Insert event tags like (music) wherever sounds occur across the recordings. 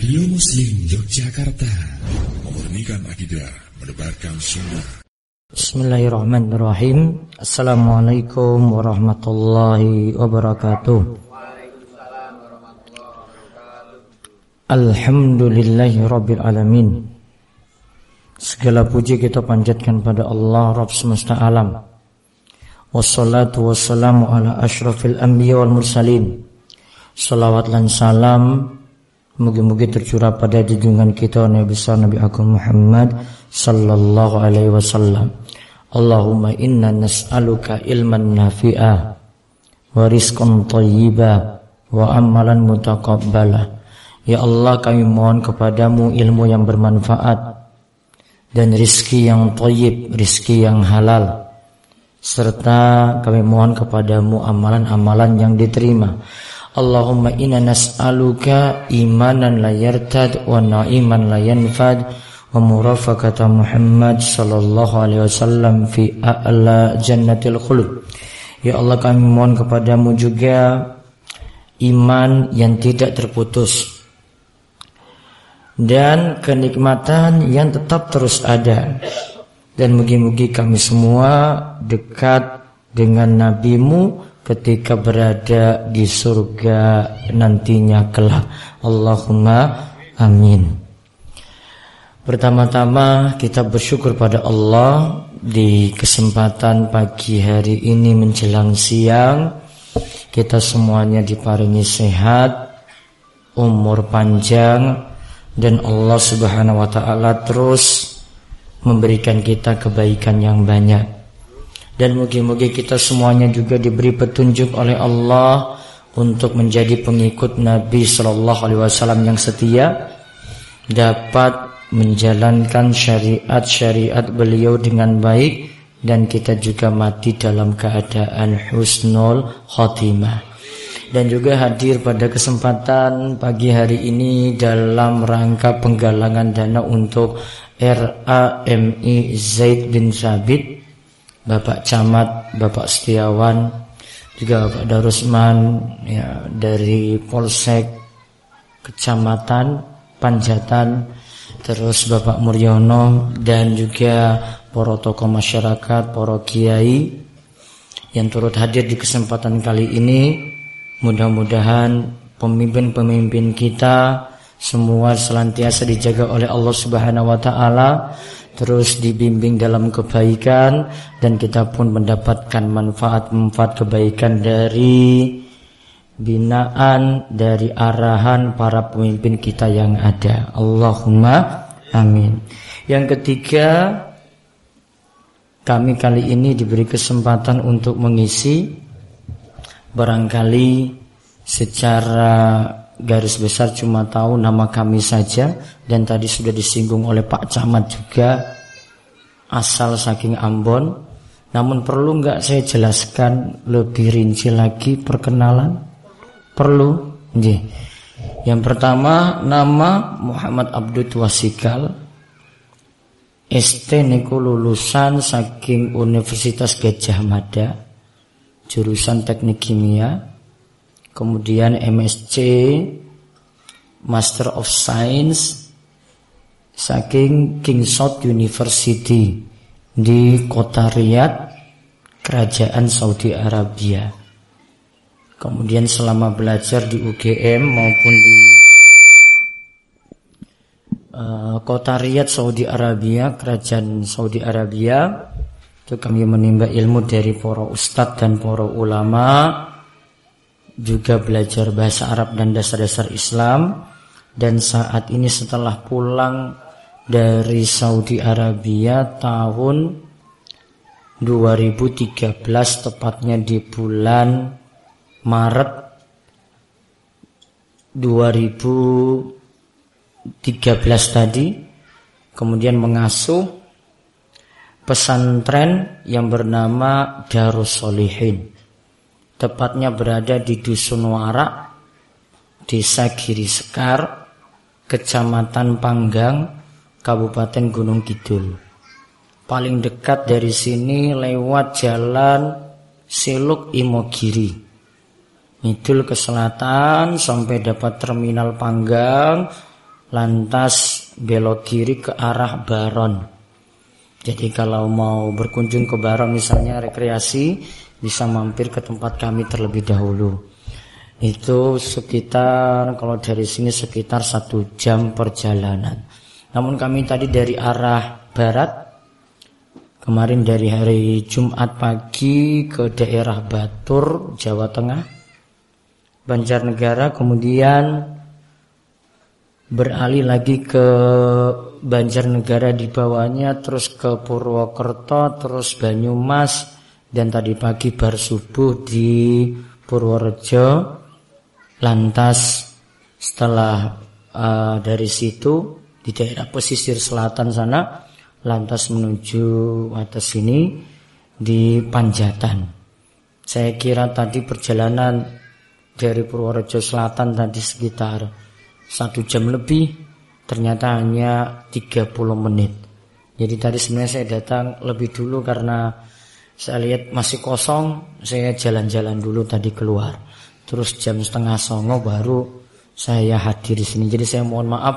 Radio Muslim Yogyakarta. Memurnikan akidah Menebarkan sunnah. Bismillahirrahmanirrahim. Assalamualaikum warahmatullahi wabarakatuh. Alhamdulillahi rabbil alamin. Segala puji kita panjatkan pada Allah Rabb semesta alam. Wassalatu wassalamu ala ashrafil anbiya wal mursalin. Salawat dan salam Mugi-mugi tercurah pada junjungan kita Nabi besar Nabi Agung Muhammad sallallahu alaihi wasallam. Allahumma inna nas'aluka ilman nafi'ah wa rizqan thayyiba wa amalan mutaqabbala. Ya Allah kami mohon kepadamu ilmu yang bermanfaat dan rizki yang thayyib, rizki yang halal serta kami mohon kepadamu amalan-amalan yang diterima. Allahumma inna nas'aluka imanan la yartad wa na'iman la yanfad wa murafaqata Muhammad sallallahu alaihi wasallam fi a'la jannatil khulud. Ya Allah kami mohon kepadamu juga iman yang tidak terputus dan kenikmatan yang tetap terus ada dan mugi-mugi kami semua dekat dengan nabimu ketika berada di surga nantinya kelak. Allahumma amin. Pertama-tama kita bersyukur pada Allah di kesempatan pagi hari ini menjelang siang kita semuanya diparingi sehat, umur panjang dan Allah Subhanahu wa taala terus memberikan kita kebaikan yang banyak dan mugi-mugi kita semuanya juga diberi petunjuk oleh Allah untuk menjadi pengikut Nabi Shallallahu Alaihi Wasallam yang setia dapat menjalankan syariat-syariat beliau dengan baik dan kita juga mati dalam keadaan husnul khotimah dan juga hadir pada kesempatan pagi hari ini dalam rangka penggalangan dana untuk RAMI Zaid bin Sabit Bapak Camat, Bapak Setiawan, juga Bapak Darusman ya, dari Polsek Kecamatan Panjatan, terus Bapak Muryono dan juga para tokoh masyarakat, para kiai yang turut hadir di kesempatan kali ini. Mudah-mudahan pemimpin-pemimpin kita semua selantiasa dijaga oleh Allah Subhanahu wa taala terus dibimbing dalam kebaikan dan kita pun mendapatkan manfaat-manfaat kebaikan dari binaan dari arahan para pemimpin kita yang ada. Allahumma amin. Yang ketiga, kami kali ini diberi kesempatan untuk mengisi barangkali secara garis besar cuma tahu nama kami saja dan tadi sudah disinggung oleh Pak Camat juga asal saking Ambon. Namun perlu nggak saya jelaskan lebih rinci lagi perkenalan? Perlu? Nggih. Yang pertama nama Muhammad Abdul Wasikal ST niku lulusan saking Universitas Gajah Mada jurusan Teknik Kimia kemudian MSc Master of Science saking Kingsouth University di kota Riyadh kerajaan Saudi Arabia. Kemudian selama belajar di UGM maupun di uh, kota Riyadh Saudi Arabia kerajaan Saudi Arabia itu kami menimba ilmu dari para ustadz dan para ulama juga belajar bahasa Arab dan dasar-dasar Islam. Dan saat ini setelah pulang dari Saudi Arabia tahun 2013 tepatnya di bulan Maret 2013 tadi kemudian mengasuh pesantren yang bernama Darus Solihin tepatnya berada di Dusun Warak, Desa Giri Sekar, Kecamatan Panggang, Kabupaten Gunung Kidul. Paling dekat dari sini lewat jalan Siluk Imogiri. Ngidul ke selatan sampai dapat terminal Panggang, lantas belok kiri ke arah Baron. Jadi kalau mau berkunjung ke Baron misalnya rekreasi bisa mampir ke tempat kami terlebih dahulu. Itu sekitar kalau dari sini sekitar satu jam perjalanan. Namun kami tadi dari arah barat kemarin dari hari Jumat pagi ke daerah Batur, Jawa Tengah, Banjarnegara, kemudian beralih lagi ke Banjarnegara di bawahnya, terus ke Purwokerto, terus Banyumas, dan tadi pagi bar subuh di Purworejo. Lantas setelah uh, dari situ di daerah pesisir selatan sana, lantas menuju atas sini di Panjatan. Saya kira tadi perjalanan dari Purworejo Selatan tadi sekitar satu jam lebih ternyata hanya 30 menit. Jadi tadi sebenarnya saya datang lebih dulu karena saya lihat masih kosong, saya jalan-jalan dulu tadi keluar. Terus jam setengah songo baru saya hadir di sini. Jadi saya mohon maaf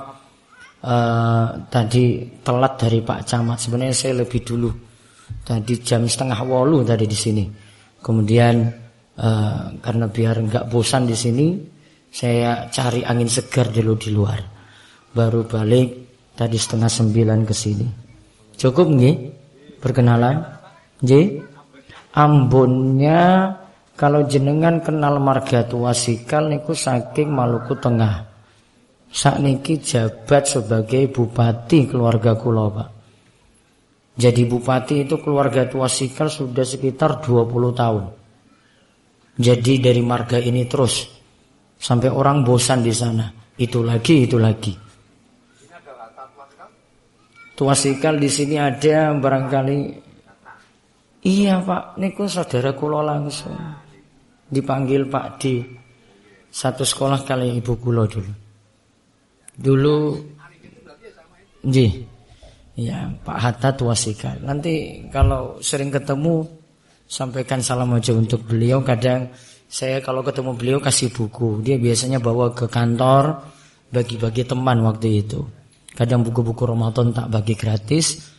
uh, tadi telat dari Pak Camat. Sebenarnya saya lebih dulu. Tadi jam setengah wolu tadi di sini. Kemudian uh, karena biar nggak bosan di sini, saya cari angin segar dulu di luar baru balik tadi setengah sembilan ke sini. Cukup nggih? Perkenalan? Nggih. Ambonnya kalau jenengan kenal marga Tuasikal niku saking Maluku Tengah. Sakniki jabat sebagai bupati keluarga kula, Pak. Jadi bupati itu keluarga Tuasikal sudah sekitar 20 tahun. Jadi dari marga ini terus sampai orang bosan di sana. Itu lagi, itu lagi. Tuasikal di sini ada barangkali Iya Pak, niku saudara kula langsung dipanggil Pak di satu sekolah kali ibu kula dulu. Dulu Nggih. Ya, Pak Hatta Tuasikal. Nanti kalau sering ketemu sampaikan salam aja untuk beliau. Kadang saya kalau ketemu beliau kasih buku. Dia biasanya bawa ke kantor bagi-bagi teman waktu itu. Kadang buku-buku Ramadan tak bagi gratis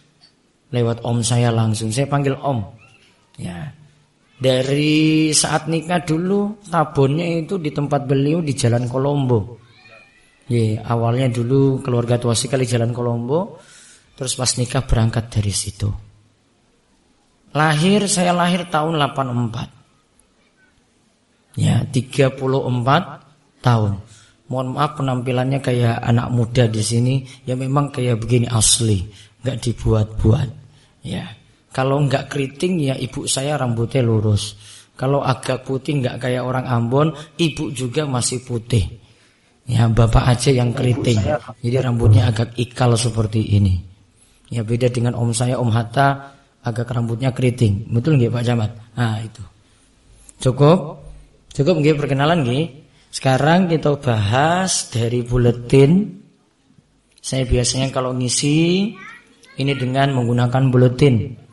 lewat om saya langsung. Saya panggil om. Ya. Dari saat nikah dulu tabunnya itu di tempat beliau di Jalan Kolombo. Ya, awalnya dulu keluarga tua sekali Jalan Kolombo, terus pas nikah berangkat dari situ. Lahir saya lahir tahun 84. Ya, 34 tahun. Mohon maaf penampilannya kayak anak muda di sini, ya memang kayak begini asli, nggak dibuat-buat. Ya, kalau nggak keriting ya ibu saya rambutnya lurus. Kalau agak putih nggak kayak orang Ambon, ibu juga masih putih. Ya bapak aja yang keriting, jadi rambutnya agak ikal seperti ini. Ya beda dengan om saya om Hatta agak rambutnya keriting, betul nggak Pak Jamat? Nah itu cukup, cukup nggak perkenalan nggak? Sekarang kita bahas dari buletin. Saya biasanya kalau ngisi ini dengan menggunakan buletin.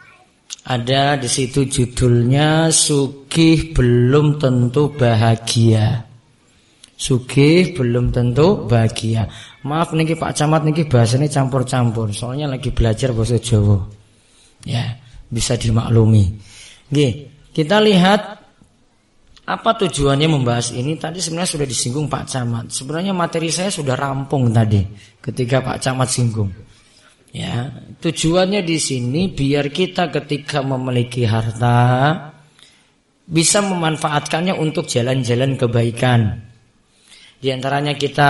Ada di situ judulnya Sugih belum tentu bahagia. Sugih belum tentu bahagia. Maaf niki Pak Camat niki bahasanya campur-campur. Soalnya lagi belajar bahasa Jawa. Ya, bisa dimaklumi. Oke, kita lihat apa tujuannya membahas ini? Tadi sebenarnya sudah disinggung Pak Camat. Sebenarnya materi saya sudah rampung tadi ketika Pak Camat singgung. Ya, tujuannya di sini biar kita ketika memiliki harta bisa memanfaatkannya untuk jalan-jalan kebaikan. Di antaranya kita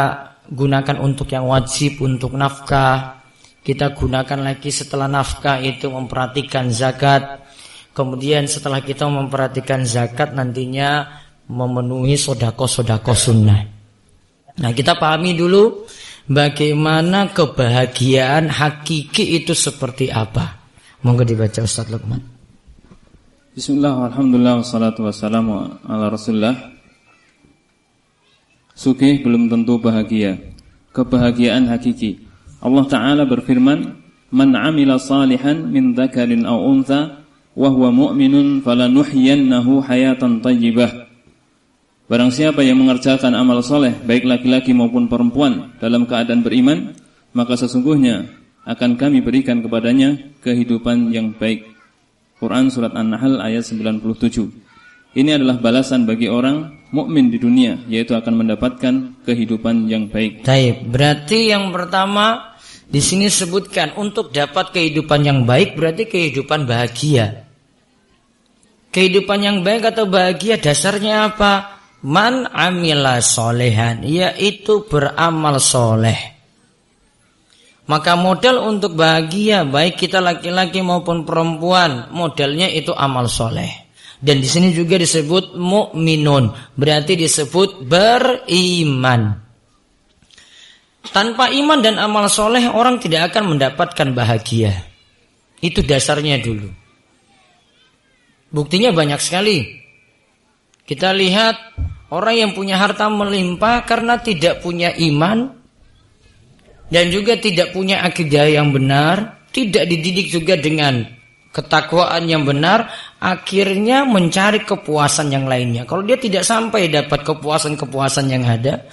gunakan untuk yang wajib untuk nafkah. Kita gunakan lagi setelah nafkah itu memperhatikan zakat Kemudian setelah kita memperhatikan zakat nantinya memenuhi sodako-sodako sunnah. Nah kita pahami dulu bagaimana kebahagiaan hakiki itu seperti apa. Monggo dibaca Ustaz Lukman. Bismillah, alhamdulillah, wassalatu wassalamu ala rasulullah Sugih belum tentu bahagia Kebahagiaan hakiki Allah Ta'ala berfirman Man amila salihan min dhakarin au untha wa huwa mu'minun falanuhyiyannahu hayatan thayyibah Barang siapa yang mengerjakan amal soleh, baik laki-laki maupun perempuan dalam keadaan beriman, maka sesungguhnya akan kami berikan kepadanya kehidupan yang baik. Quran Surat An-Nahl ayat 97 Ini adalah balasan bagi orang mukmin di dunia, yaitu akan mendapatkan kehidupan yang baik. Baik, berarti yang pertama di sini sebutkan untuk dapat kehidupan yang baik berarti kehidupan bahagia. Kehidupan yang baik atau bahagia dasarnya apa? Man amila solehan Yaitu beramal soleh. Maka modal untuk bahagia Baik kita laki-laki maupun perempuan Modalnya itu amal soleh. Dan di sini juga disebut mukminun Berarti disebut beriman. Tanpa iman dan amal soleh Orang tidak akan mendapatkan bahagia. Itu dasarnya dulu. Buktinya banyak sekali kita lihat orang yang punya harta melimpah karena tidak punya iman dan juga tidak punya akidah yang benar, tidak dididik juga dengan ketakwaan yang benar, akhirnya mencari kepuasan yang lainnya. Kalau dia tidak sampai dapat kepuasan-kepuasan yang ada,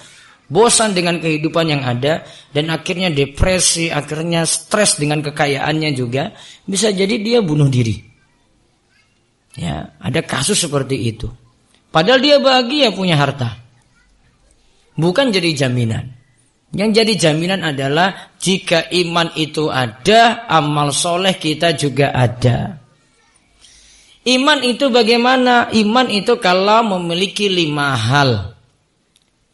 bosan dengan kehidupan yang ada dan akhirnya depresi, akhirnya stres dengan kekayaannya juga, bisa jadi dia bunuh diri. Ya, ada kasus seperti itu. Padahal dia bahagia punya harta. Bukan jadi jaminan. Yang jadi jaminan adalah jika iman itu ada, amal soleh kita juga ada. Iman itu bagaimana? Iman itu kalau memiliki lima hal.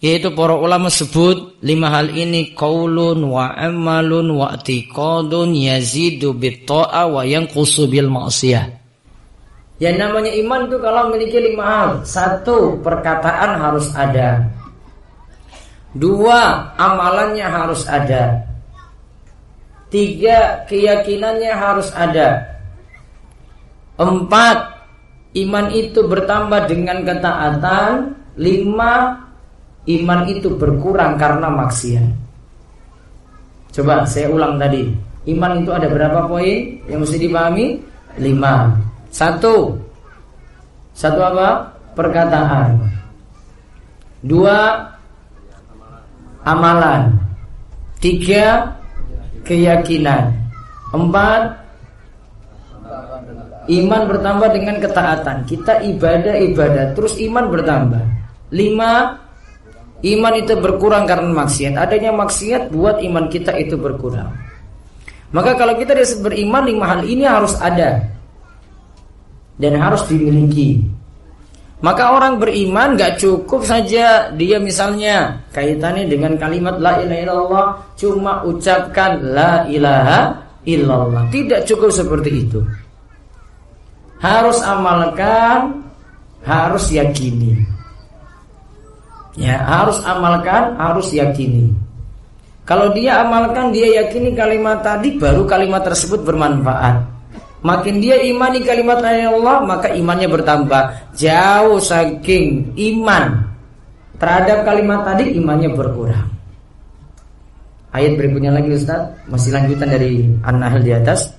Yaitu para ulama sebut lima hal ini kaulun wa amalun wa atiqadun yazidu bitta'a wa yanqusu bil ma'siyah. Yang namanya iman itu kalau memiliki lima hal. Satu, perkataan harus ada. Dua, amalannya harus ada. Tiga, keyakinannya harus ada. Empat, iman itu bertambah dengan ketaatan. Lima, iman itu berkurang karena maksiat. Coba saya ulang tadi. Iman itu ada berapa poin yang mesti dipahami? Lima. Satu. Satu apa? Perkataan. Dua. Amalan. Tiga. Keyakinan. Empat. Iman bertambah dengan ketaatan. Kita ibadah-ibadah Terus iman bertambah. Lima. Iman itu berkurang karena maksiat. Adanya maksiat buat iman kita itu berkurang. Maka kalau kita beriman Lima hal ini harus ada dan harus dimiliki. Maka orang beriman gak cukup saja dia misalnya kaitannya dengan kalimat la ilaha illallah cuma ucapkan la ilaha illallah. Tidak cukup seperti itu. Harus amalkan, harus yakini. Ya, harus amalkan, harus yakini. Kalau dia amalkan, dia yakini kalimat tadi baru kalimat tersebut bermanfaat. Makin dia imani kalimat Allah Maka imannya bertambah. Jauh saking iman Terhadap kalimat tadi imannya berkurang. Ayat berikutnya lagi Ustaz. Masih lanjutan dari An-Nahl di atas.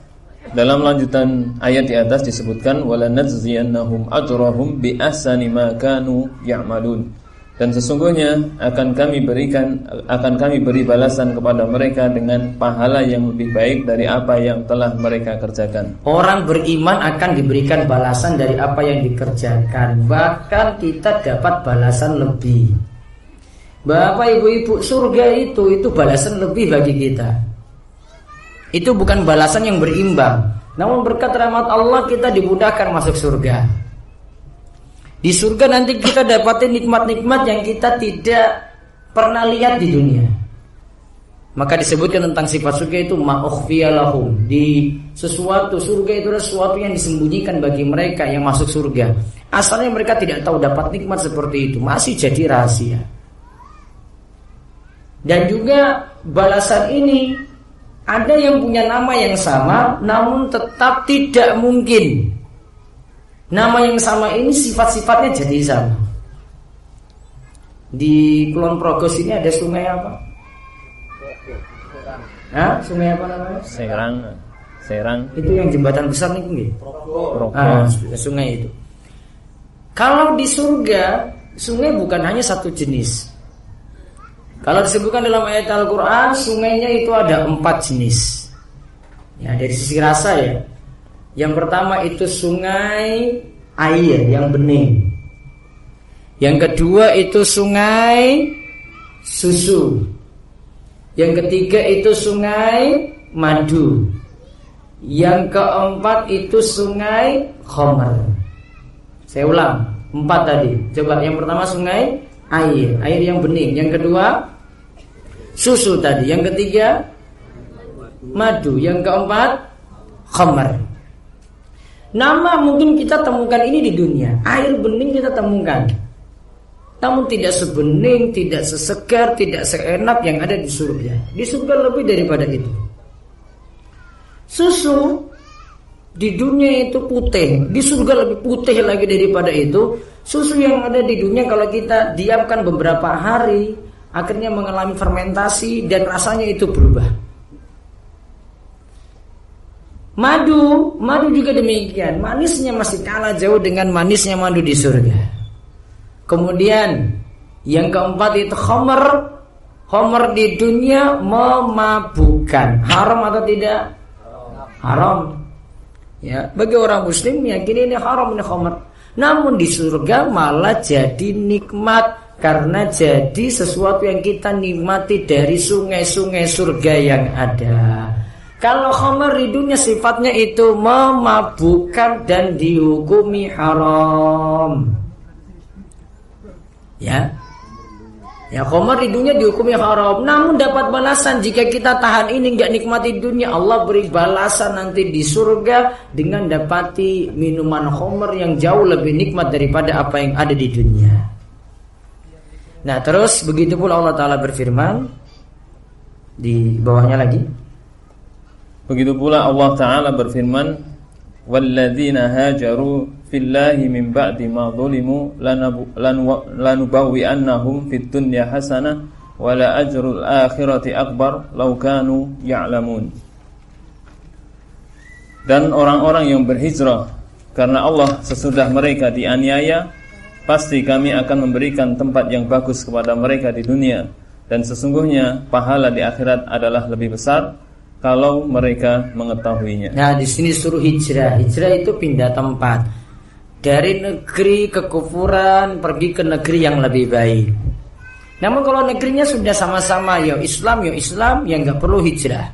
Dalam lanjutan ayat di atas disebutkan wala najziyannahum ajrahum bi ahsani ma kanu ya'malun dan sesungguhnya akan kami berikan akan kami beri balasan kepada mereka dengan pahala yang lebih baik dari apa yang telah mereka kerjakan. Orang beriman akan diberikan balasan dari apa yang dikerjakan, bahkan kita dapat balasan lebih. Bapak Ibu-ibu, surga itu itu balasan lebih bagi kita. Itu bukan balasan yang berimbang, namun berkat rahmat Allah kita dimudahkan masuk surga. Di surga nanti kita dapatin nikmat-nikmat yang kita tidak pernah lihat di dunia. Maka disebutkan tentang sifat surga itu ma'ukhfiyalahum. Di sesuatu surga itu adalah sesuatu yang disembunyikan bagi mereka yang masuk surga. Asalnya mereka tidak tahu dapat nikmat seperti itu, masih jadi rahasia. Dan juga balasan ini ada yang punya nama yang sama namun tetap tidak mungkin Nama yang sama ini sifat-sifatnya jadi sama. Di Kulon Progres ini ada sungai apa? Hah? Sungai apa namanya? Serang. Serang. Itu yang jembatan besar nih, nggih. Ah, sungai itu. Kalau di surga sungai bukan hanya satu jenis. Kalau disebutkan dalam ayat Al-Quran, sungainya itu ada empat jenis. Ya, dari sisi rasa ya. Yang pertama itu sungai air yang bening. Yang kedua itu sungai susu. Yang ketiga itu sungai madu. Yang keempat itu sungai khomer. Saya ulang, empat tadi. Coba yang pertama sungai air, air yang bening. Yang kedua susu tadi. Yang ketiga madu. Yang keempat khomer. Nama mungkin kita temukan ini di dunia. Air bening kita temukan. Namun tidak sebening, tidak sesegar, tidak seenak yang ada di surga. Di surga lebih daripada itu. Susu di dunia itu putih, di surga lebih putih lagi daripada itu. Susu yang ada di dunia kalau kita diamkan beberapa hari, akhirnya mengalami fermentasi dan rasanya itu berubah. Madu, madu juga demikian. Manisnya masih kalah jauh dengan manisnya madu di surga. Kemudian yang keempat itu homer. Homer di dunia memabukkan. Haram atau tidak? Haram. Ya, bagi orang muslim meyakini ini haram ini homer. Namun di surga malah jadi nikmat karena jadi sesuatu yang kita nikmati dari sungai-sungai surga yang ada. Kalau khamar di dunia sifatnya itu memabukkan dan dihukumi haram. Ya. Ya di dunia dihukumi haram. Namun dapat balasan jika kita tahan ini nggak nikmati dunia, Allah beri balasan nanti di surga dengan dapati minuman khamar yang jauh lebih nikmat daripada apa yang ada di dunia. Nah, terus begitu pula Allah taala berfirman di bawahnya lagi Begitu pula Allah Ta'ala berfirman Walladzina hajaru fillahi min ba'di ma zulimu lanubawwi'annahum fid dunya hasanah wala ajrul akhirati akbar law kanu ya'lamun. Dan orang-orang yang berhijrah karena Allah sesudah mereka dianiaya pasti kami akan memberikan tempat yang bagus kepada mereka di dunia. Dan sesungguhnya pahala di akhirat adalah lebih besar kalau mereka mengetahuinya. Nah, di sini suruh hijrah. Hijrah itu pindah tempat. Dari negeri kekufuran pergi ke negeri yang lebih baik. Namun kalau negerinya sudah sama-sama ya Islam ya Islam yang nggak perlu hijrah.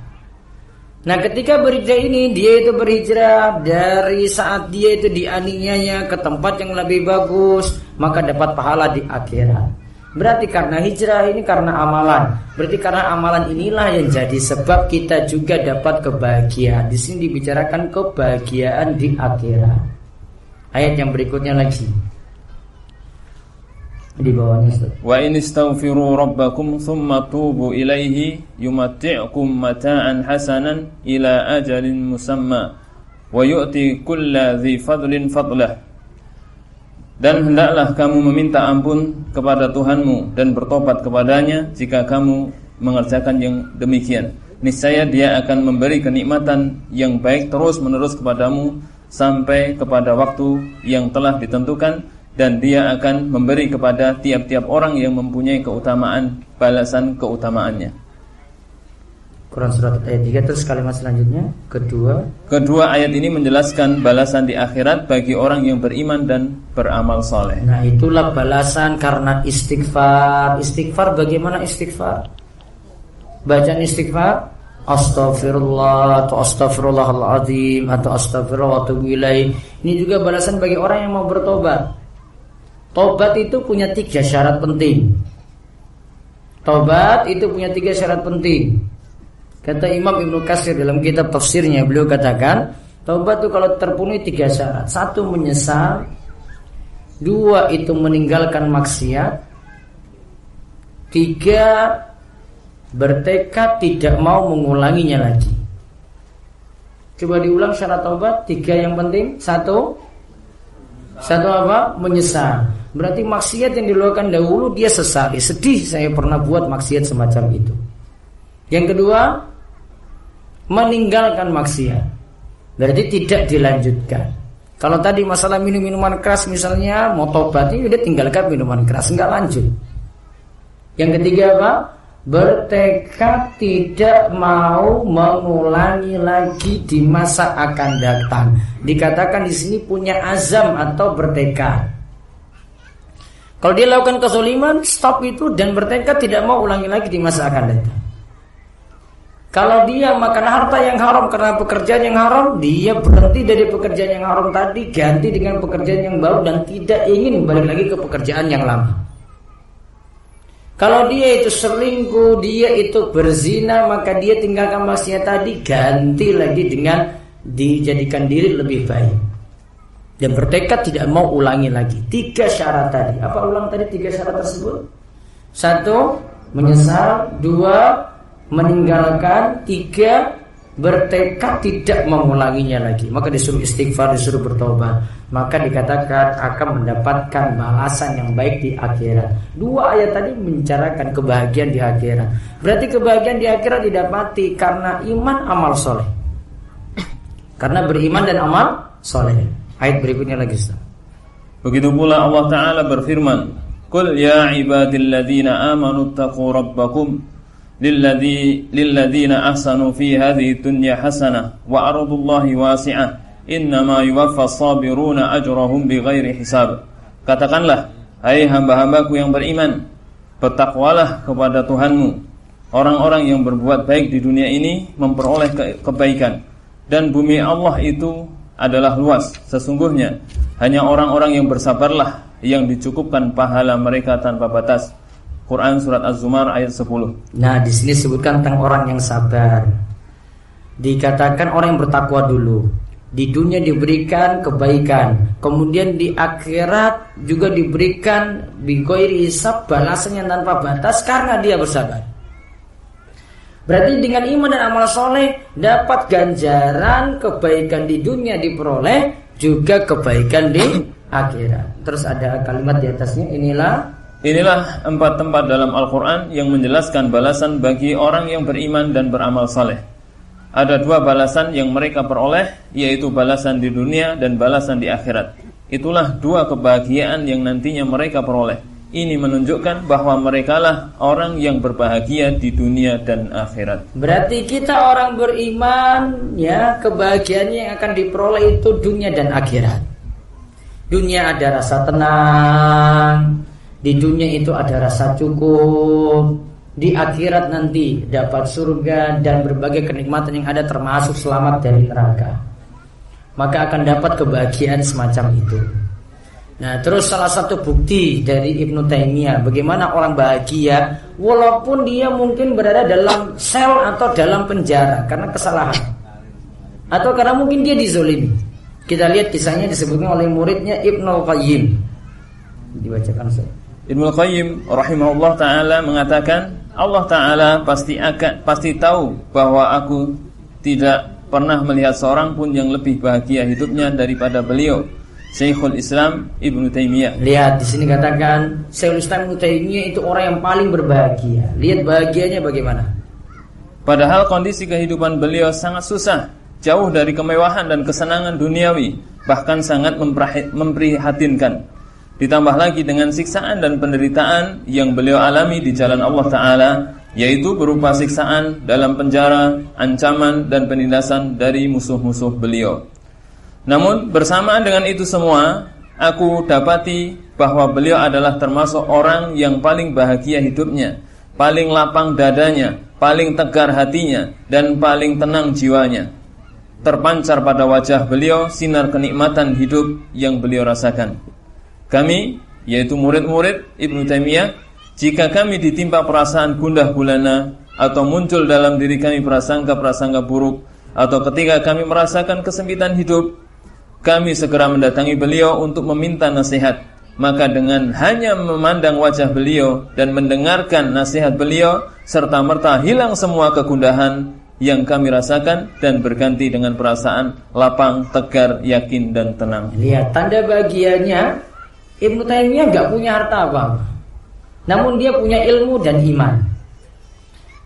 Nah ketika berhijrah ini dia itu berhijrah dari saat dia itu dianiaya ke tempat yang lebih bagus maka dapat pahala di akhirat. Berarti karena hijrah ini karena amalan. Berarti karena amalan inilah yang jadi sebab kita juga dapat kebahagiaan. Di sini dibicarakan kebahagiaan di akhirat. Ayat yang berikutnya lagi. Di bawahnya Wa in istaghfiru rabbakum thumma tubu ilaihi yumatti'kum mata'an hasanan ila ajalin musamma wa yu'ti kulla dhi fadlin fadlah dan hendaklah kamu meminta ampun kepada Tuhanmu dan bertobat kepadanya jika kamu mengerjakan yang demikian. Niscaya dia akan memberi kenikmatan yang baik terus-menerus kepadamu sampai kepada waktu yang telah ditentukan dan dia akan memberi kepada tiap-tiap orang yang mempunyai keutamaan balasan keutamaannya. Quran surat ayat 3 terus kalimat selanjutnya kedua. Kedua ayat ini menjelaskan balasan di akhirat bagi orang yang beriman dan beramal soleh. Nah itulah balasan karena istighfar. Istighfar bagaimana istighfar? Bacaan istighfar? Astaghfirullah atau Astaghfirullahaladzim atau Astaghfirullah atau wilayah Ini juga balasan bagi orang yang mau bertobat. Tobat itu punya tiga syarat penting. Tobat itu punya tiga syarat penting Kata Imam Ibnu Katsir dalam kitab tafsirnya beliau katakan, taubat itu kalau terpenuhi tiga syarat. Satu menyesal, dua itu meninggalkan maksiat, tiga bertekad tidak mau mengulanginya lagi. Coba diulang syarat taubat tiga yang penting. Satu, satu apa? Menyesal. Berarti maksiat yang dilakukan dahulu dia sesali, sedih saya pernah buat maksiat semacam itu. Yang kedua, meninggalkan maksiat. Berarti tidak dilanjutkan. Kalau tadi masalah minum minuman keras misalnya mau tobat ini udah tinggalkan minuman keras nggak lanjut. Yang ketiga apa? Bertekad tidak mau mengulangi lagi di masa akan datang. Dikatakan di sini punya azam atau bertekad. Kalau dia lakukan kezoliman, stop itu dan bertekad tidak mau ulangi lagi di masa akan datang. Kalau dia makan harta yang haram karena pekerjaan yang haram, dia berhenti dari pekerjaan yang haram tadi, ganti dengan pekerjaan yang baru dan tidak ingin balik lagi ke pekerjaan yang lama. Kalau dia itu selingkuh, dia itu berzina, maka dia tinggalkan maksiat tadi, ganti lagi dengan dijadikan diri lebih baik. Dan bertekad tidak mau ulangi lagi. Tiga syarat tadi. Apa ulang tadi tiga syarat tersebut? Satu, menyesal. Dua, meninggalkan tiga bertekad tidak mengulanginya lagi. Maka disuruh istighfar disuruh bertobat. Maka dikatakan akan mendapatkan balasan yang baik di akhirat. Dua ayat tadi membicarakan kebahagiaan di akhirat. Berarti kebahagiaan di akhirat didapati karena iman amal soleh. Karena beriman dan amal soleh. Ayat berikutnya lagi Ustaz. begitu pula Allah Ta'ala berfirman Qul ya ibadilladzina amanu taqu rabbakum للذي للذين أحسنوا في هذه الدنيا حسنة وأرض الله واسعة إنما يوفى الصابرون أجرهم بغير حساب Katakanlah, hai hamba-hambaku yang beriman, bertakwalah kepada Tuhanmu. Orang-orang yang berbuat baik di dunia ini memperoleh ke kebaikan. Dan bumi Allah itu adalah luas. Sesungguhnya, hanya orang-orang yang bersabarlah yang dicukupkan pahala mereka tanpa batas. Quran surat Az-Zumar ayat 10. Nah, di sini disebutkan tentang orang yang sabar. Dikatakan orang yang bertakwa dulu. Di dunia diberikan kebaikan, kemudian di akhirat juga diberikan bigoiri hisab balasannya tanpa batas karena dia bersabar. Berarti dengan iman dan amal soleh dapat ganjaran kebaikan di dunia diperoleh juga kebaikan di akhirat. Terus ada kalimat di atasnya inilah Inilah empat tempat dalam Al-Quran yang menjelaskan balasan bagi orang yang beriman dan beramal saleh. Ada dua balasan yang mereka peroleh, yaitu balasan di dunia dan balasan di akhirat. Itulah dua kebahagiaan yang nantinya mereka peroleh. Ini menunjukkan bahwa mereka lah orang yang berbahagia di dunia dan akhirat. Berarti kita orang beriman, ya kebahagiaan yang akan diperoleh itu dunia dan akhirat. Dunia ada rasa tenang, di dunia itu ada rasa cukup. Di akhirat nanti dapat surga dan berbagai kenikmatan yang ada termasuk selamat dari neraka. Maka akan dapat kebahagiaan semacam itu. Nah, terus salah satu bukti dari Ibnu Taimiyah bagaimana orang bahagia walaupun dia mungkin berada dalam sel atau dalam penjara karena kesalahan atau karena mungkin dia dizolimi. Kita lihat kisahnya disebutkan oleh muridnya Ibnu Qayyim. Dibacakan saya. Ibnu Qayyim rahimahullah taala mengatakan Allah taala pasti akan pasti tahu bahwa aku tidak pernah melihat seorang pun yang lebih bahagia hidupnya daripada beliau Syekhul Islam Ibnu Taimiyah. Lihat di sini katakan Syekhul Islam Ibnu Taimiyah itu orang yang paling berbahagia. Lihat bahagianya bagaimana. Padahal kondisi kehidupan beliau sangat susah, jauh dari kemewahan dan kesenangan duniawi, bahkan sangat memprihatinkan. Ditambah lagi dengan siksaan dan penderitaan yang beliau alami di jalan Allah Ta'ala Yaitu berupa siksaan dalam penjara, ancaman dan penindasan dari musuh-musuh beliau. Namun bersamaan dengan itu semua Aku dapati bahwa beliau adalah termasuk orang yang paling bahagia hidupnya Paling lapang dadanya, paling tegar hatinya Dan paling tenang jiwanya. Terpancar pada wajah beliau sinar kenikmatan hidup yang beliau rasakan kami, yaitu murid-murid Ibnu Taimiyah, jika kami ditimpa perasaan gundah gulana atau muncul dalam diri kami prasangka-prasangka buruk atau ketika kami merasakan kesempitan hidup, kami segera mendatangi beliau untuk meminta nasihat. Maka dengan hanya memandang wajah beliau dan mendengarkan nasihat beliau serta merta hilang semua kegundahan yang kami rasakan dan berganti dengan perasaan lapang, tegar, yakin dan tenang. Lihat tanda bahagianya Ibnu Taimiyah nggak punya harta apa, namun dia punya ilmu dan iman.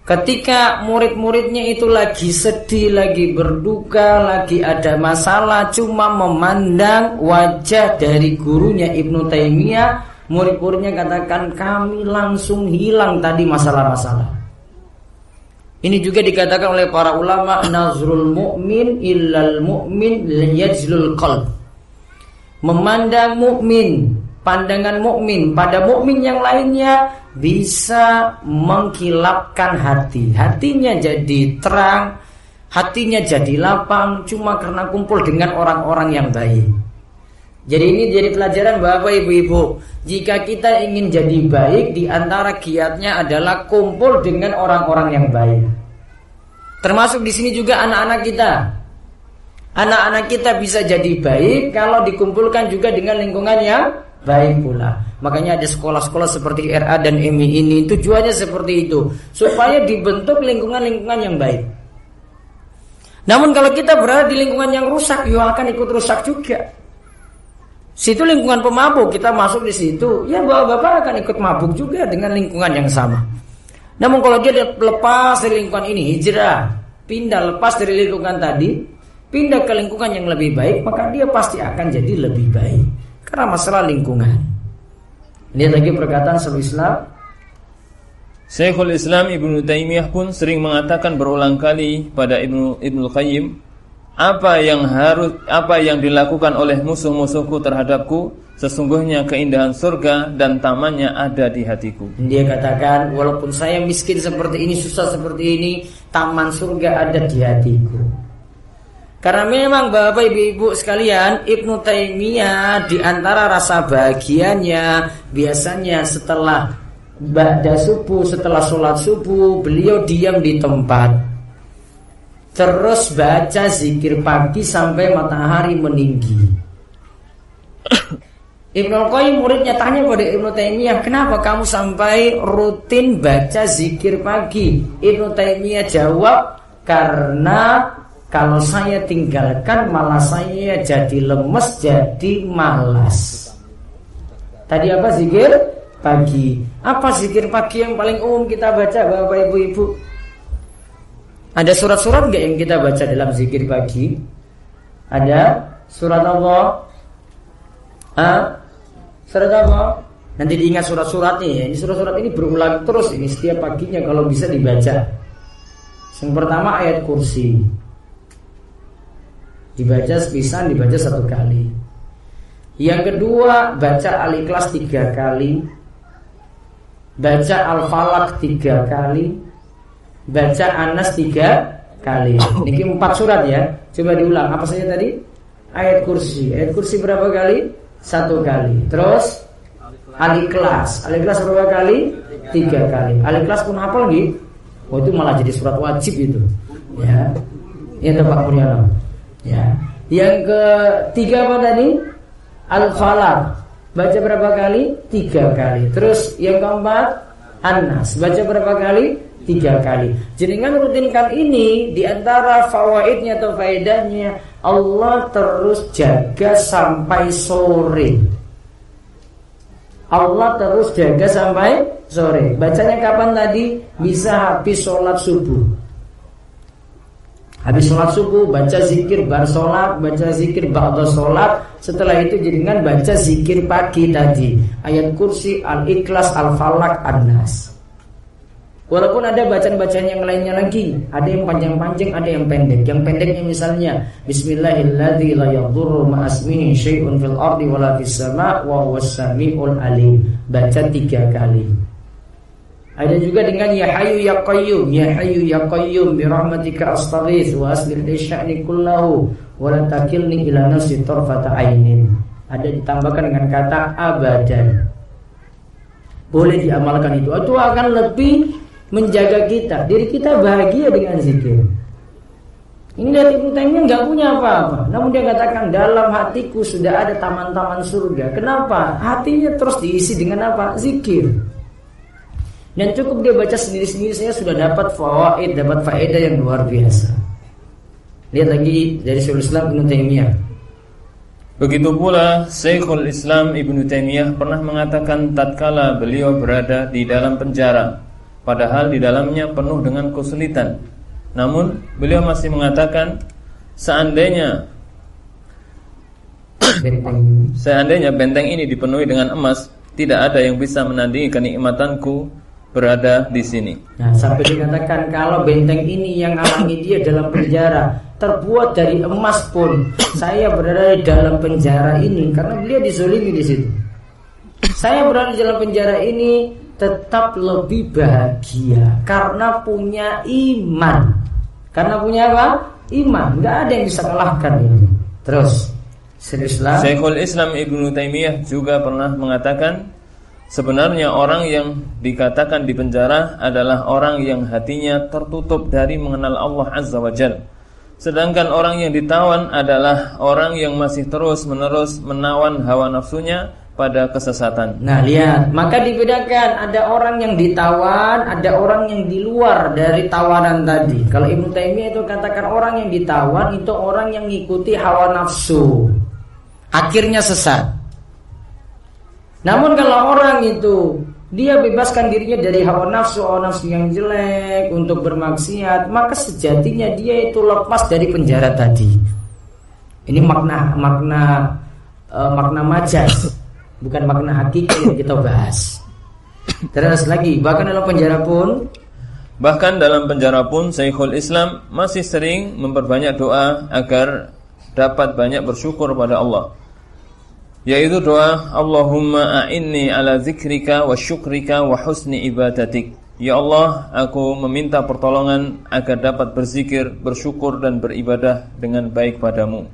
Ketika murid-muridnya itu lagi sedih, lagi berduka, lagi ada masalah, cuma memandang wajah dari gurunya Ibnu Taimiyah, murid-muridnya katakan kami langsung hilang tadi masalah-masalah. Ini juga dikatakan oleh para ulama nazrul mu'min illal mu'min yajlul qalb. Memandang mukmin pandangan mukmin pada mukmin yang lainnya bisa mengkilapkan hati. Hatinya jadi terang, hatinya jadi lapang cuma karena kumpul dengan orang-orang yang baik. Jadi ini jadi pelajaran Bapak Ibu-ibu. Jika kita ingin jadi baik di antara kiatnya adalah kumpul dengan orang-orang yang baik. Termasuk di sini juga anak-anak kita. Anak-anak kita bisa jadi baik kalau dikumpulkan juga dengan lingkungan yang baik pula. Makanya ada sekolah-sekolah seperti RA dan MI ini tujuannya seperti itu supaya dibentuk lingkungan-lingkungan yang baik. Namun kalau kita berada di lingkungan yang rusak, ya akan ikut rusak juga. Situ lingkungan pemabuk, kita masuk di situ, ya bapak-bapak akan ikut mabuk juga dengan lingkungan yang sama. Namun kalau dia lepas dari lingkungan ini, hijrah, pindah lepas dari lingkungan tadi, pindah ke lingkungan yang lebih baik, maka dia pasti akan jadi lebih baik. Karena masalah lingkungan. Lihat lagi perkataan Syaikhul Islam. Syekhul Islam Ibnu Taimiyah pun sering mengatakan berulang kali pada Ibnu Ibnu Qayyim, apa yang harus apa yang dilakukan oleh musuh-musuhku terhadapku sesungguhnya keindahan surga dan tamannya ada di hatiku. Dia katakan walaupun saya miskin seperti ini susah seperti ini taman surga ada di hatiku. Karena memang Bapak Ibu-ibu sekalian, Ibnu Taimiyah di antara rasa bahagianya biasanya setelah ba'da subuh, setelah sholat subuh, beliau diam di tempat. Terus baca zikir pagi sampai matahari meninggi. (coughs) Ibnu Qayyim muridnya tanya pada Ibnu Taimiyah, "Kenapa kamu sampai rutin baca zikir pagi?" Ibnu Taimiyah jawab, "Karena kalau saya tinggalkan malah saya jadi lemes, jadi malas. Tadi apa zikir? Pagi. Apa zikir pagi yang paling umum kita baca Bapak Ibu Ibu? Ada surat-surat nggak yang kita baca dalam zikir pagi? Ada surat Allah. Ah, surat apa? Nanti diingat surat-suratnya ya. Ini surat-surat ini berulang terus ini setiap paginya kalau bisa dibaca. Yang pertama ayat kursi. Dibaca sepisan, dibaca satu kali. Yang kedua, baca Al-Ikhlas tiga kali. Baca Al-Falak tiga kali. Baca Anas tiga kali. Ini empat surat ya. Coba diulang. Apa saja tadi? Ayat kursi. Ayat kursi berapa kali? Satu kali. Terus Al-Ikhlas. Al-Ikhlas berapa kali? Tiga kali. Al-Ikhlas pun apa lagi? Oh itu malah jadi surat wajib itu. Ya. Itu Pak Muriano. Ya. Yang ketiga apa tadi? Al-Falaq. Baca berapa kali? Tiga kali. Terus yang keempat An-Nas. Baca berapa kali? Tiga kali. Jenengan rutinkan ini di antara fawaidnya atau faedahnya Allah terus jaga sampai sore. Allah terus jaga sampai sore. Bacanya kapan tadi? Bisa habis sholat subuh. Habis sholat subuh baca zikir bar sholat, baca zikir ba'da sholat. Setelah itu dengan baca zikir pagi tadi. Ayat kursi, al-ikhlas, al-falak, an-nas. Walaupun ada bacaan-bacaan yang lainnya lagi, ada yang panjang-panjang, ada yang pendek. Yang pendeknya misalnya Bismillahirrahmanirrahim la yadurru ardi fis wa alim. Baca tiga kali. Ada juga dengan ya hayu ya qayyum, ya hayu ya qayyum bi rahmatika astaghits wa aslih li sya'ni kullahu wa la takilni ila nafsi tarfata ainin. Ada ditambahkan dengan kata abadan. Boleh diamalkan itu. Itu akan lebih menjaga kita. Diri kita bahagia dengan zikir. Ini dari Ibnu Taimiyah nggak punya apa-apa. Namun dia katakan dalam hatiku sudah ada taman-taman surga. Kenapa? Hatinya terus diisi dengan apa? Zikir. Dan cukup dia baca sendiri-sendiri saya sudah dapat fawaid, dapat faedah yang luar biasa. Lihat lagi dari Syaikhul Islam Ibnu Taimiyah. Begitu pula Syekhul Islam Ibnu Taimiyah pernah mengatakan tatkala beliau berada di dalam penjara, padahal di dalamnya penuh dengan kesulitan. Namun beliau masih mengatakan seandainya (clears throat) seandainya benteng ini dipenuhi dengan emas, tidak ada yang bisa menandingi kenikmatanku berada di sini. Nah, sampai dikatakan kalau benteng ini yang alami dia dalam penjara terbuat dari emas pun, saya berada di dalam penjara ini karena beliau dizolimi di situ. Saya berada di dalam penjara ini tetap lebih bahagia karena punya iman. Karena punya apa? Iman. Gak ada yang bisa kalahkan ini. Terus, Islam. Syekhul Islam Ibnu Taimiyah juga pernah mengatakan Sebenarnya orang yang dikatakan di penjara adalah orang yang hatinya tertutup dari mengenal Allah Azza wa Jal. Sedangkan orang yang ditawan adalah orang yang masih terus-menerus menawan hawa nafsunya pada kesesatan. Nah, lihat, maka dibedakan ada orang yang ditawan, ada orang yang di luar dari tawanan tadi. Kalau Ibnu Taimiyah itu katakan orang yang ditawan itu orang yang mengikuti hawa nafsu. Akhirnya sesat. Namun kalau orang itu dia bebaskan dirinya dari hawa nafsu, hawa nafsu yang jelek untuk bermaksiat, maka sejatinya dia itu lepas dari penjara tadi. Ini makna makna uh, makna majas, bukan makna hakiki yang kita bahas. Terus lagi, bahkan dalam penjara pun Bahkan dalam penjara pun Syekhul Islam masih sering memperbanyak doa agar dapat banyak bersyukur pada Allah yaitu doa Allahumma a'inni ala zikrika wa syukrika wa husni ibadatik Ya Allah, aku meminta pertolongan agar dapat berzikir, bersyukur dan beribadah dengan baik padamu.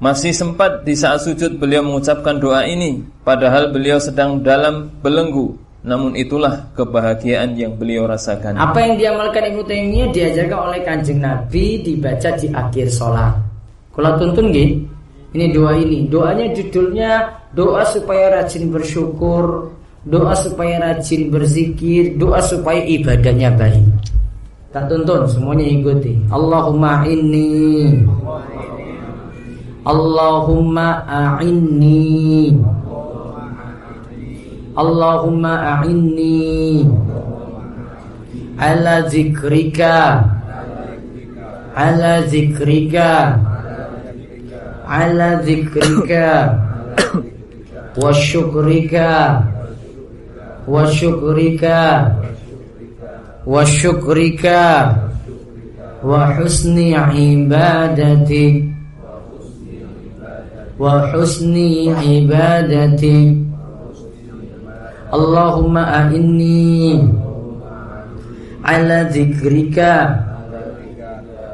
Masih sempat di saat sujud beliau mengucapkan doa ini, padahal beliau sedang dalam belenggu. Namun itulah kebahagiaan yang beliau rasakan. Apa yang diamalkan Ibnu Taimiyah diajarkan oleh Kanjeng Nabi dibaca di akhir sholat. Kalau tuntun gini, ini doa ini. Doanya judulnya doa supaya rajin bersyukur, doa supaya rajin berzikir, doa supaya ibadahnya baik. Tak tuntun semuanya ikuti. Allahumma inni Allahumma a'inni Allahumma a'inni ala zikrika ala zikrika ala zikrika wa syukrika wa syukrika wa syukrika wa husni ibadati wa husni ibadati. Allahumma a'inni ala zikrika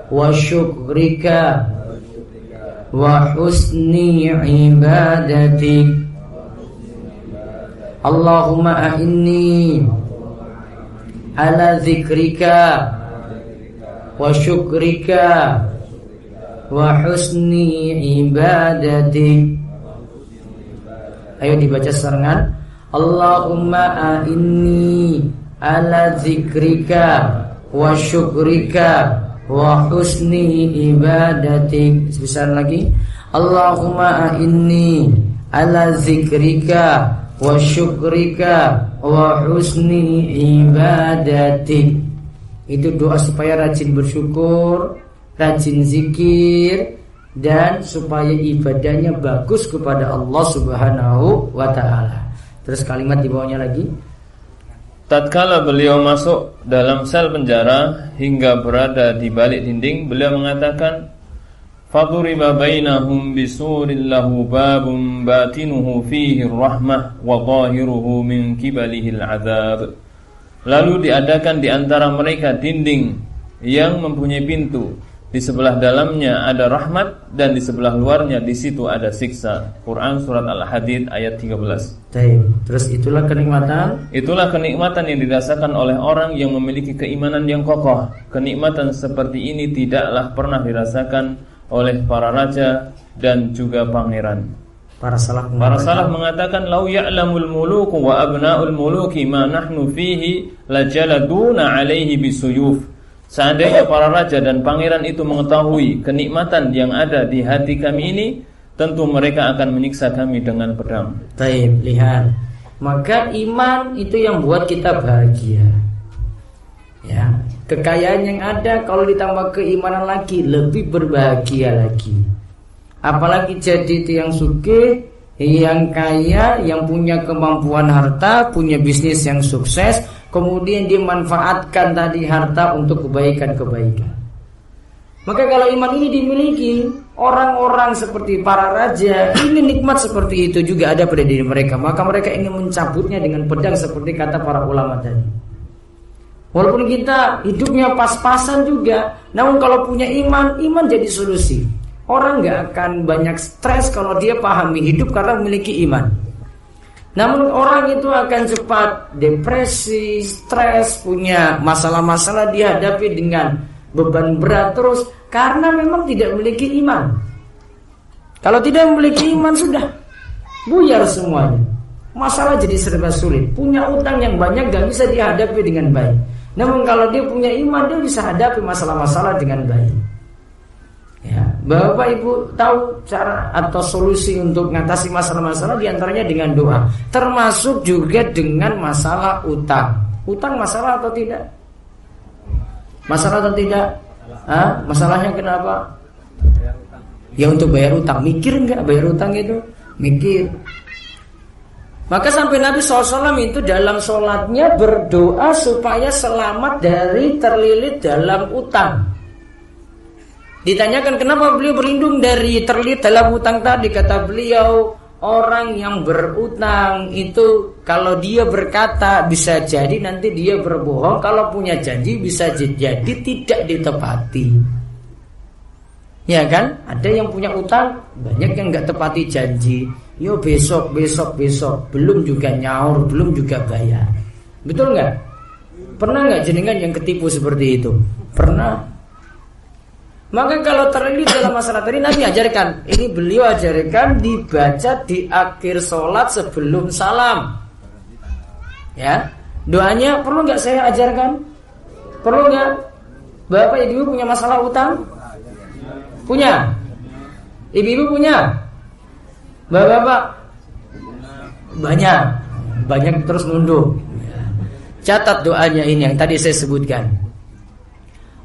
wa syukrika وحسن عبادتك اللهم أعني على ذكرك وشكرك وحسن عبادتك Ayo dibaca serangan Allahumma a'inni ala zikrika wa syukrika wa husni ibadatik sebesar lagi Allahumma inni ala zikrika wa syukrika wa husni ibadatik itu doa supaya rajin bersyukur rajin zikir dan supaya ibadahnya bagus kepada Allah Subhanahu wa taala. Terus kalimat di bawahnya lagi Tatkala beliau masuk dalam sel penjara hingga berada di balik dinding, beliau mengatakan, "Faduriba bainahum bisurin lahu babun batinuhu fihi rahmah wa zahiruhu min kibalihi al-'adzab." Lalu diadakan di antara mereka dinding yang mempunyai pintu di sebelah dalamnya ada rahmat dan di sebelah luarnya di situ ada siksa. Quran surat Al-Hadid ayat 13. Baik. Terus itulah kenikmatan. Itulah kenikmatan yang dirasakan oleh orang yang memiliki keimanan yang kokoh. Kenikmatan seperti ini tidaklah pernah dirasakan oleh para raja dan juga pangeran. Para salah mengatakan, para salah mengatakan lau ya'lamul muluku wa abna'ul muluki ma nahnu fihi lajaladuna alaihi bisuyuf. Seandainya para raja dan pangeran itu mengetahui kenikmatan yang ada di hati kami ini, tentu mereka akan menyiksa kami dengan pedang. Taib, lihat. Maka iman itu yang buat kita bahagia. Ya, kekayaan yang ada kalau ditambah keimanan lagi lebih berbahagia lagi. Apalagi jadi yang suke, yang kaya, yang punya kemampuan harta, punya bisnis yang sukses, kemudian dimanfaatkan tadi harta untuk kebaikan-kebaikan. Maka kalau iman ini dimiliki orang-orang seperti para raja, ini nikmat seperti itu juga ada pada diri mereka. Maka mereka ingin mencabutnya dengan pedang seperti kata para ulama tadi. Walaupun kita hidupnya pas-pasan juga, namun kalau punya iman, iman jadi solusi. Orang nggak akan banyak stres kalau dia pahami hidup karena memiliki iman. Namun orang itu akan cepat depresi, stres, punya masalah-masalah dihadapi dengan beban berat terus karena memang tidak memiliki iman. Kalau tidak memiliki iman sudah buyar semuanya. Masalah jadi serba sulit. Punya utang yang banyak gak bisa dihadapi dengan baik. Namun kalau dia punya iman dia bisa hadapi masalah-masalah dengan baik. Bapak Ibu tahu cara atau solusi untuk mengatasi masalah-masalah di antaranya dengan doa, termasuk juga dengan masalah utang. Utang masalah atau tidak? Masalah atau tidak? Hah? Masalahnya kenapa? Ya untuk bayar utang. Mikir nggak bayar utang itu? Mikir. Maka sampai Nabi SAW itu dalam sholatnya berdoa supaya selamat dari terlilit dalam utang. Ditanyakan kenapa beliau berlindung dari terlilit dalam utang tadi kata beliau orang yang berutang itu kalau dia berkata bisa jadi nanti dia berbohong kalau punya janji bisa jadi tidak ditepati. Ya kan? Ada yang punya utang, banyak yang nggak tepati janji. Yo besok, besok, besok, belum juga nyaur, belum juga bayar. Betul nggak? Pernah nggak jenengan yang ketipu seperti itu? Pernah. Maka kalau terlilit dalam masalah tadi Nabi ajarkan Ini beliau ajarkan dibaca di akhir sholat sebelum salam Ya Doanya perlu nggak saya ajarkan? Perlu nggak? Bapak ibu punya masalah utang? Punya? Ibu-ibu punya? Bapak-bapak? Banyak Banyak terus nunduk Catat doanya ini yang tadi saya sebutkan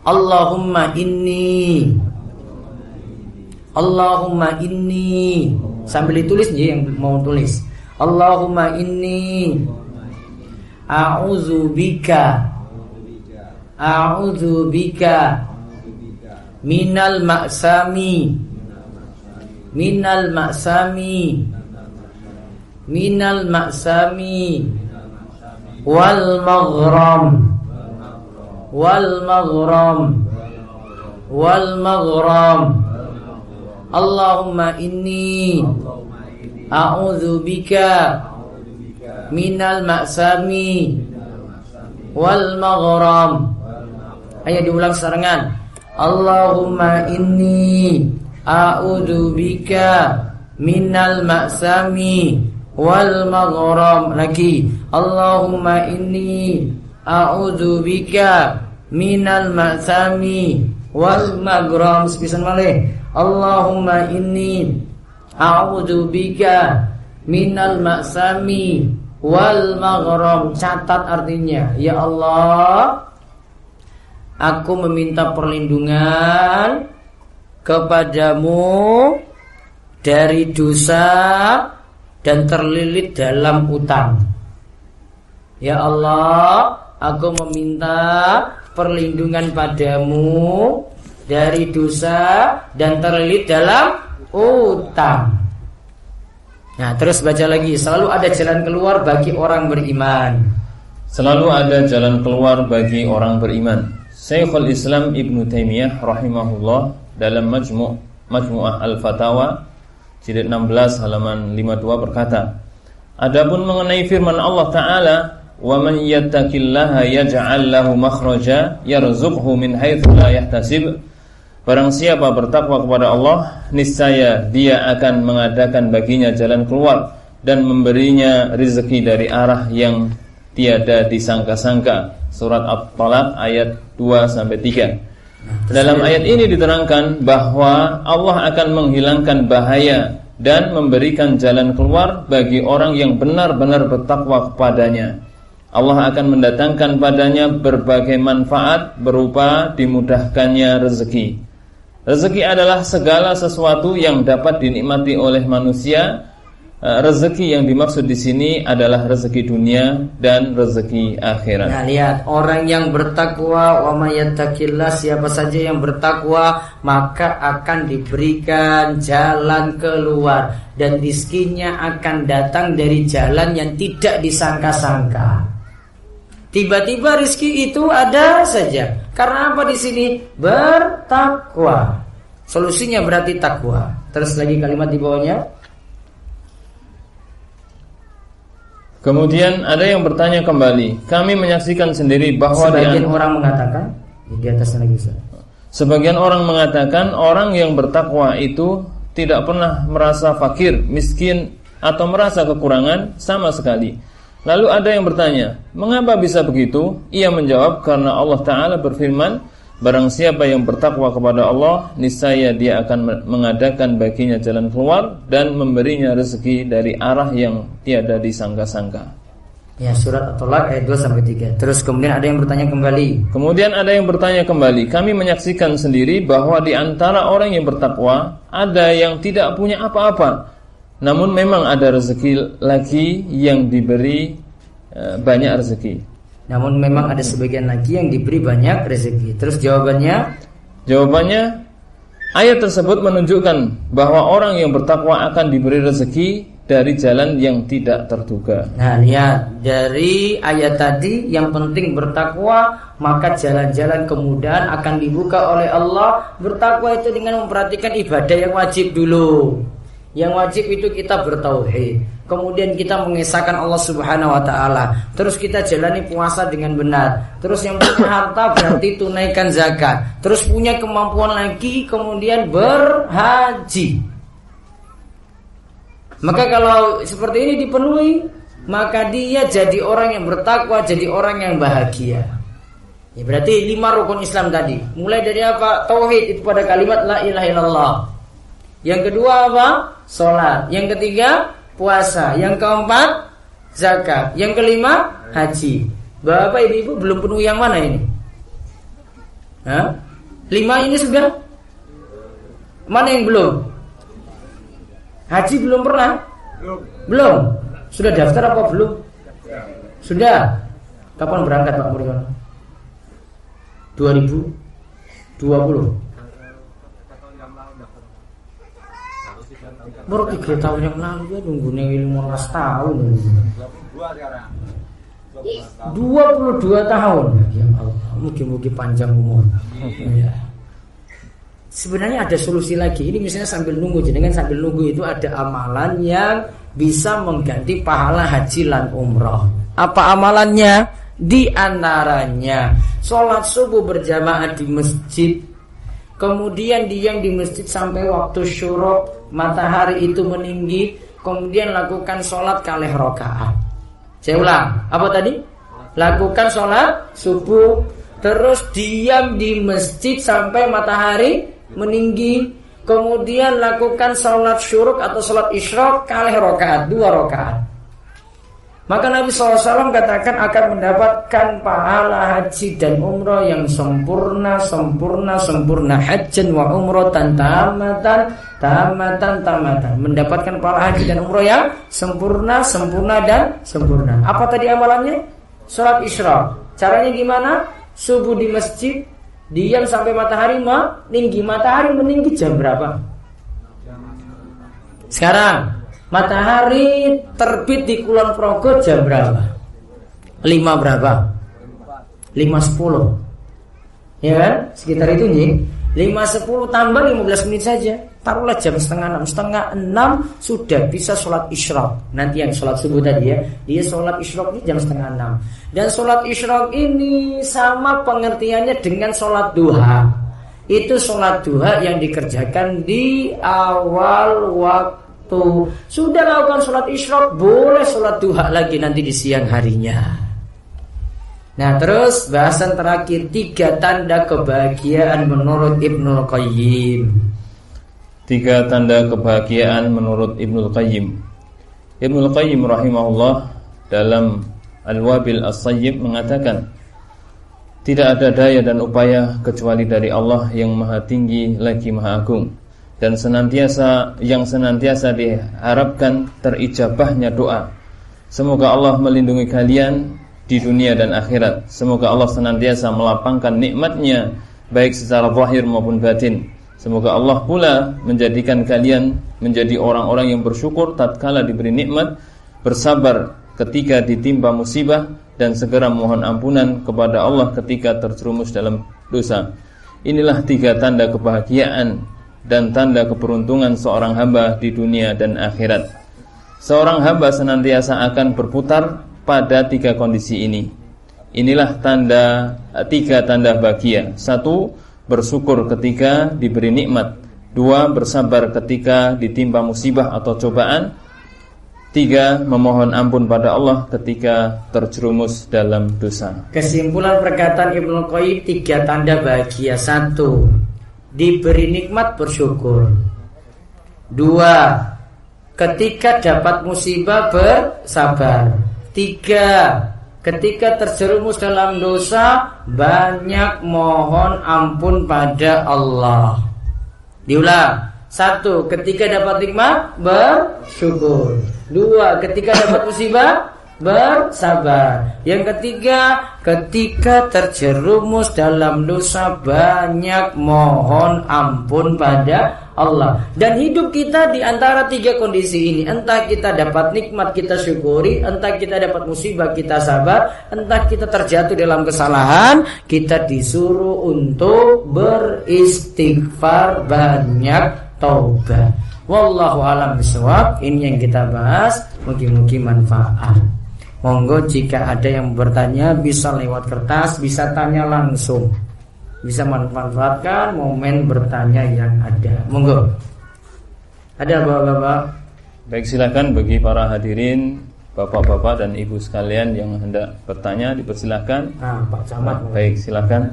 Allahumma inni. Allahumma inni. Sambil ditulis ya yang mau tulis. Allahumma inni. A'udzu bika. A'udzu bika. Minal ma'sami. Minal ma'sami. Minal ma'sami wal maghram. Wal maghram. Allahumma inni a'udzu bika minal ma'sami wal maghram. Ayo diulang serangan. Allahumma inni a'udzu bika minal ma'sami wal maghram. Lagi. Allahumma inni a'udzu bika minal ma'sami wal maghram sepisan malih. Allahumma inni a'udzu bika minal ma'sami wal maghram. Catat artinya, ya Allah, aku meminta perlindungan kepadamu dari dosa dan terlilit dalam utang. Ya Allah, Aku meminta perlindungan padamu dari dosa dan terlilit dalam utang. Nah, terus baca lagi. Selalu ada jalan keluar bagi orang beriman. Selalu ada jalan keluar bagi orang beriman. Syekhul Islam Ibn Taimiyah rahimahullah dalam Majmu' Majmu'ah Al-Fatawa jilid 16 halaman 52 berkata, Adapun mengenai firman Allah taala wa man yattaqillaha yaj'al lahu makhraja yarzuqhu min haitsu la yahtasib. Barang siapa bertakwa kepada Allah niscaya dia akan mengadakan baginya jalan keluar dan memberinya rezeki dari arah yang tiada disangka-sangka. Surat At-Talaq ayat 2 sampai 3 Dalam ayat ini diterangkan bahwa Allah akan menghilangkan bahaya dan memberikan jalan keluar bagi orang yang benar-benar bertakwa kepadanya Allah akan mendatangkan padanya berbagai manfaat berupa dimudahkannya rezeki. Rezeki adalah segala sesuatu yang dapat dinikmati oleh manusia. Eh, rezeki yang dimaksud di sini adalah rezeki dunia dan rezeki akhirat. Nah, lihat orang yang bertakwa wa mayattaqillah siapa saja yang bertakwa maka akan diberikan jalan keluar dan rizkinya akan datang dari jalan yang tidak disangka-sangka. Tiba-tiba rizki itu ada saja. Karena apa di sini? Bertakwa. Solusinya berarti takwa. Terus lagi kalimat di bawahnya. Kemudian ada yang bertanya kembali. Kami menyaksikan sendiri bahwa sebagian orang mengatakan di atasnya lagi Ustaz. Sebagian orang mengatakan orang yang bertakwa itu tidak pernah merasa fakir, miskin atau merasa kekurangan sama sekali. Lalu ada yang bertanya, mengapa bisa begitu? Ia menjawab, karena Allah Ta'ala berfirman, Barang siapa yang bertakwa kepada Allah, niscaya dia akan mengadakan baginya jalan keluar dan memberinya rezeki dari arah yang tiada disangka-sangka. Ya surat At-Tolak ayat 2 sampai 3. Terus kemudian ada yang bertanya kembali. Kemudian ada yang bertanya kembali. Kami menyaksikan sendiri bahwa di antara orang yang bertakwa ada yang tidak punya apa-apa namun memang ada rezeki lagi yang diberi e, banyak rezeki. Namun memang ada sebagian lagi yang diberi banyak rezeki. Terus jawabannya? Jawabannya ayat tersebut menunjukkan bahwa orang yang bertakwa akan diberi rezeki dari jalan yang tidak terduga. Nah, lihat dari ayat tadi yang penting bertakwa, maka jalan-jalan kemudahan akan dibuka oleh Allah. Bertakwa itu dengan memperhatikan ibadah yang wajib dulu. Yang wajib itu kita bertauhid. Kemudian kita mengesahkan Allah Subhanahu wa taala. Terus kita jalani puasa dengan benar. Terus yang punya harta berarti tunaikan zakat. Terus punya kemampuan lagi kemudian berhaji. Maka kalau seperti ini dipenuhi, maka dia jadi orang yang bertakwa, jadi orang yang bahagia. Ya, berarti lima rukun Islam tadi. Mulai dari apa? Tauhid itu pada kalimat la ilaha illallah. Yang kedua apa? Sholat. Yang ketiga puasa. Yang keempat zakat. Yang kelima haji. Bapak ibu-ibu belum penuh yang mana ini? Hah? Lima ini sudah? Mana yang belum? Haji belum pernah? Belum. Belum. Sudah daftar apa belum? Sudah. Kapan berangkat Pak Muriono? 2020. Baru tiga tahun yang lalu ya nunggu nih belas tahun. Dua puluh dua tahun. Ya Allah, mungkin-mungkin panjang umur. Ya. Sebenarnya ada solusi lagi. Ini misalnya sambil nunggu, jenengan sambil nunggu itu ada amalan yang bisa mengganti pahala haji lan umroh. Apa amalannya? Di antaranya sholat subuh berjamaah di masjid Kemudian diam di masjid sampai waktu syuruk matahari itu meninggi, kemudian lakukan sholat kalih rokaat. Saya ulang, apa tadi? Lakukan sholat subuh, terus diam di masjid sampai matahari meninggi, kemudian lakukan sholat syuruk atau sholat isyrok kalih rokaat, dua rokaat. Maka Nabi SAW katakan akan mendapatkan pahala haji dan umroh yang sempurna, sempurna, sempurna. Hajan wa umroh tan tamatan, tamatan, tamatan. Mendapatkan pahala haji dan umroh yang sempurna, sempurna dan sempurna. Apa tadi amalannya? Sholat isra. Caranya gimana? Subuh di masjid, diam sampai matahari meninggi. Matahari meninggi jam berapa? Sekarang Matahari terbit di Kulon Progo jam berapa? Lima berapa? Lima sepuluh. Ya kan? Sekitar itu nih Lima sepuluh tambah lima belas menit saja. Taruhlah jam setengah enam. Setengah enam sudah bisa sholat isyrok. Nanti yang sholat subuh tadi ya. Dia sholat isyrok ini jam setengah enam. Dan sholat isyrok ini Sama pengertiannya dengan sholat duha. Itu sholat duha yang dikerjakan di awal waktu waktu sudah lakukan sholat isyrok boleh sholat duha lagi nanti di siang harinya Nah terus bahasan terakhir tiga tanda kebahagiaan menurut Ibnu Qayyim. Tiga tanda kebahagiaan menurut Ibnu Qayyim. Ibnu Qayyim rahimahullah dalam Al-Wabil As-Sayyib mengatakan Tidak ada daya dan upaya kecuali dari Allah yang maha tinggi lagi maha agung Dan senantiasa yang senantiasa diharapkan terijabahnya doa. Semoga Allah melindungi kalian di dunia dan akhirat. Semoga Allah senantiasa melapangkan nikmatnya Baik secara zahir maupun batin. Semoga Allah pula menjadikan kalian menjadi orang-orang yang bersyukur tatkala diberi nikmat, bersabar ketika ditimpa musibah dan segera mohon ampunan kepada Allah ketika terjerumus dalam dosa. Inilah tiga tanda kebahagiaan dan tanda keberuntungan seorang hamba di dunia dan akhirat. Seorang hamba senantiasa akan berputar pada tiga kondisi ini. Inilah tanda tiga tanda bahagia. Satu, bersyukur ketika diberi nikmat. Dua, bersabar ketika ditimpa musibah atau cobaan. Tiga, memohon ampun pada Allah ketika terjerumus dalam dosa. Kesimpulan perkataan Ibnu Qayyim tiga tanda bahagia. Satu, diberi nikmat bersyukur. Dua, ketika dapat musibah bersabar. Tiga, ketika terjerumus dalam dosa banyak mohon ampun pada Allah. Diulang. Satu, ketika dapat nikmat bersyukur. Dua, ketika dapat musibah bersabar. Yang ketiga, ketika terjerumus dalam dosa banyak mohon ampun pada Allah. Dan hidup kita di antara tiga kondisi ini, entah kita dapat nikmat kita syukuri, entah kita dapat musibah kita sabar, entah kita terjatuh dalam kesalahan, kita disuruh untuk beristighfar banyak taubat. Wallahu alam bisawab. Ini yang kita bahas, mungkin-mungkin manfaat. Monggo jika ada yang bertanya bisa lewat kertas, bisa tanya langsung. Bisa manfaatkan momen bertanya yang ada. Monggo. Ada Bapak-bapak? Baik silakan bagi para hadirin Bapak-bapak dan ibu sekalian yang hendak bertanya dipersilahkan. Nah, Pak Camat. Baik, silakan.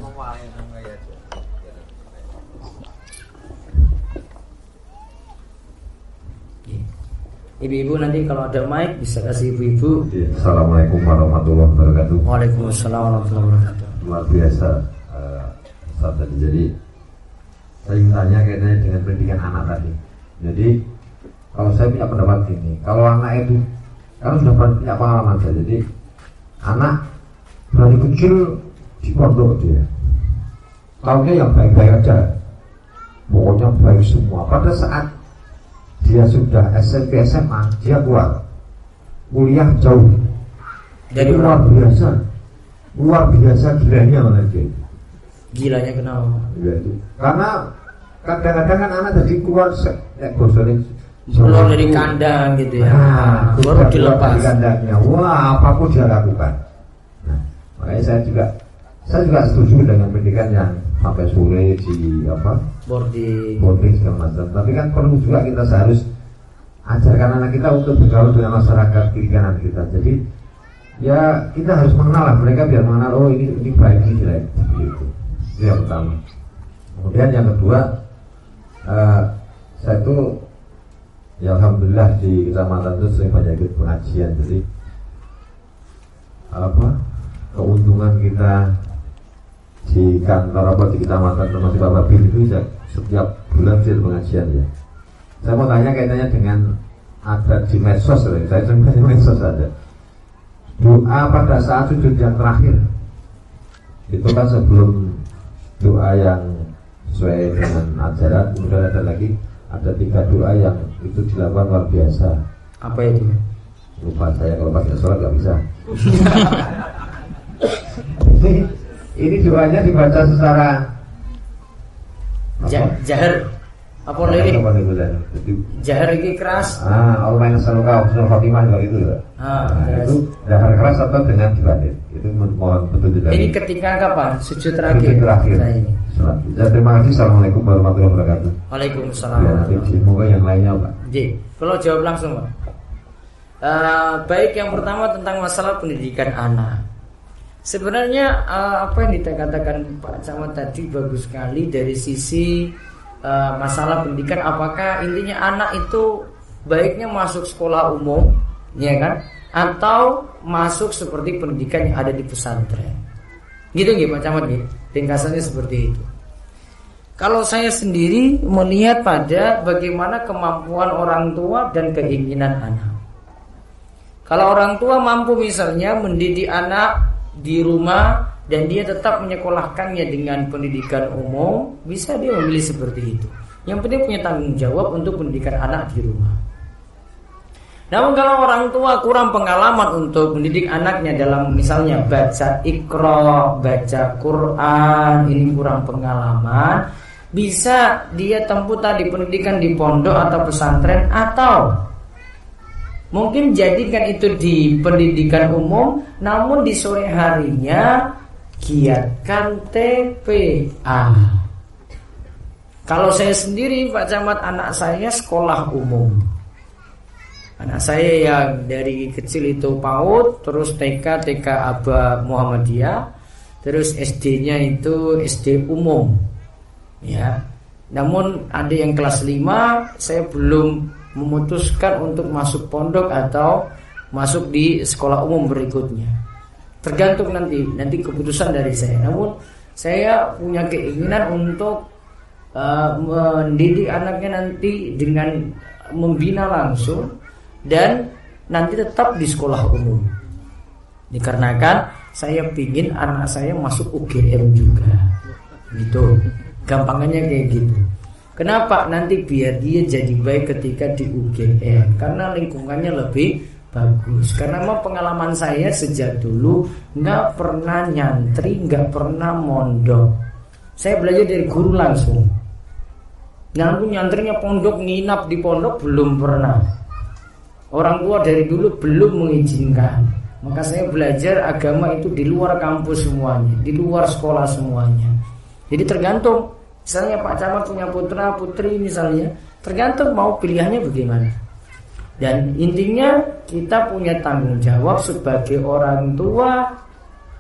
Ibu-ibu nanti kalau ada mic bisa kasih ibu-ibu. Assalamualaikum warahmatullahi wabarakatuh. Waalaikumsalam warahmatullahi wabarakatuh. Luar biasa uh, Ustaz tadi. Jadi saya ingin tanya kaitannya dengan pendidikan anak tadi. Jadi kalau saya punya pendapat gini, kalau anak itu kan sudah punya pengalaman saya. Jadi anak dari kecil di pondok dia. Tahunya yang baik-baik aja. Pokoknya baik semua. Pada saat dia sudah SMP SMA dia keluar. Kuliah jauh. Jadi luar biasa. Luar biasa gilanya malah dia. Gilanya kenapa? Ya, itu. karena kadang-kadang kan anak jadi keluar bosonin keluar dari kandang gitu ya. Nah, baru dilepas. dari kandangnya. Wah apa pun dia lakukan. Nah, makanya saya juga saya juga setuju dengan pendidikan yang sampai sore di apa boarding boarding segala macam. Tapi kan perlu juga kita seharus ajarkan anak kita untuk bergaul dengan masyarakat kiri kanan kita. Jadi ya kita harus mengenal lah mereka biar mengenal oh ini ini baik ini jelek. Itu. Yang pertama. Kemudian yang kedua uh, saya itu ya alhamdulillah di kecamatan itu sering banyak ikut pengajian. Jadi apa keuntungan kita di kantor apa di kecamatan termasuk Bapak Bin itu ya, setiap bulan sih pengajian ya. Saya mau tanya kaitannya dengan ada di medsos, ya. saya cuma di medsos ada. Doa pada saat sujud yang terakhir. Itu kan sebelum doa yang sesuai dengan ajaran. Kemudian ada lagi ada tiga doa yang itu dilakukan luar biasa. Apa itu? Lupa saya kalau pas sholat nggak bisa. (laughs) Ini doanya dibaca secara jahar apa lagi jahar ini keras. Ah Allah yang selalu kau selalu Fatimah juga itu ya ah, nah, itu jahar keras atau dengan dibatin itu mohon betul dari ini ketika kapan? Sujud terakhir sujud terakhir. nah, ini. Ya, terima kasih. Assalamualaikum warahmatullahi wabarakatuh. Waalaikumsalam. Ya, semoga yang lainnya Pak. Jadi, kalau jawab langsung Pak. Uh, Baik yang pertama tentang masalah pendidikan anak Sebenarnya uh, apa yang dikatakan Pak Camat tadi bagus sekali dari sisi uh, masalah pendidikan. Apakah intinya anak itu baiknya masuk sekolah umum, ya kan? atau masuk seperti pendidikan yang ada di pesantren. Gitu nggih Pak Camat nggih? Ringkasannya seperti itu. Kalau saya sendiri melihat pada bagaimana kemampuan orang tua dan keinginan anak. Kalau orang tua mampu misalnya mendidik anak di rumah dan dia tetap menyekolahkannya dengan pendidikan umum, bisa dia memilih seperti itu. Yang penting punya tanggung jawab untuk pendidikan anak di rumah. Namun kalau orang tua kurang pengalaman untuk mendidik anaknya dalam misalnya baca ikro, baca Quran, ini kurang pengalaman, bisa dia tempuh tadi pendidikan di pondok atau pesantren atau mungkin jadikan itu di pendidikan umum, namun di sore harinya giatkan TPA. Kalau saya sendiri Pak Camat anak saya sekolah umum Anak saya yang dari kecil itu PAUD, terus TK TK Aba Muhammadiyah, terus SD-nya itu SD umum. Ya. Namun ada yang kelas 5 saya belum memutuskan untuk masuk pondok atau masuk di sekolah umum berikutnya. Tergantung nanti nanti keputusan dari saya. Namun saya punya keinginan untuk uh, mendidik anaknya nanti dengan membina langsung dan nanti tetap di sekolah umum. Dikarenakan saya pingin anak saya masuk UGM juga. Gitu. Gampangannya kayak gitu. Kenapa? Nanti biar dia jadi baik ketika di UGM karena lingkungannya lebih bagus. Karena mau pengalaman saya sejak dulu nggak pernah nyantri, nggak pernah mondok. Saya belajar dari guru langsung. Nah, nyantrinya pondok nginap di pondok belum pernah. Orang tua dari dulu belum mengizinkan. Maka saya belajar agama itu di luar kampus semuanya, di luar sekolah semuanya. Jadi tergantung, misalnya Pak Camat punya putra putri misalnya, tergantung mau pilihannya bagaimana. Dan intinya kita punya tanggung jawab sebagai orang tua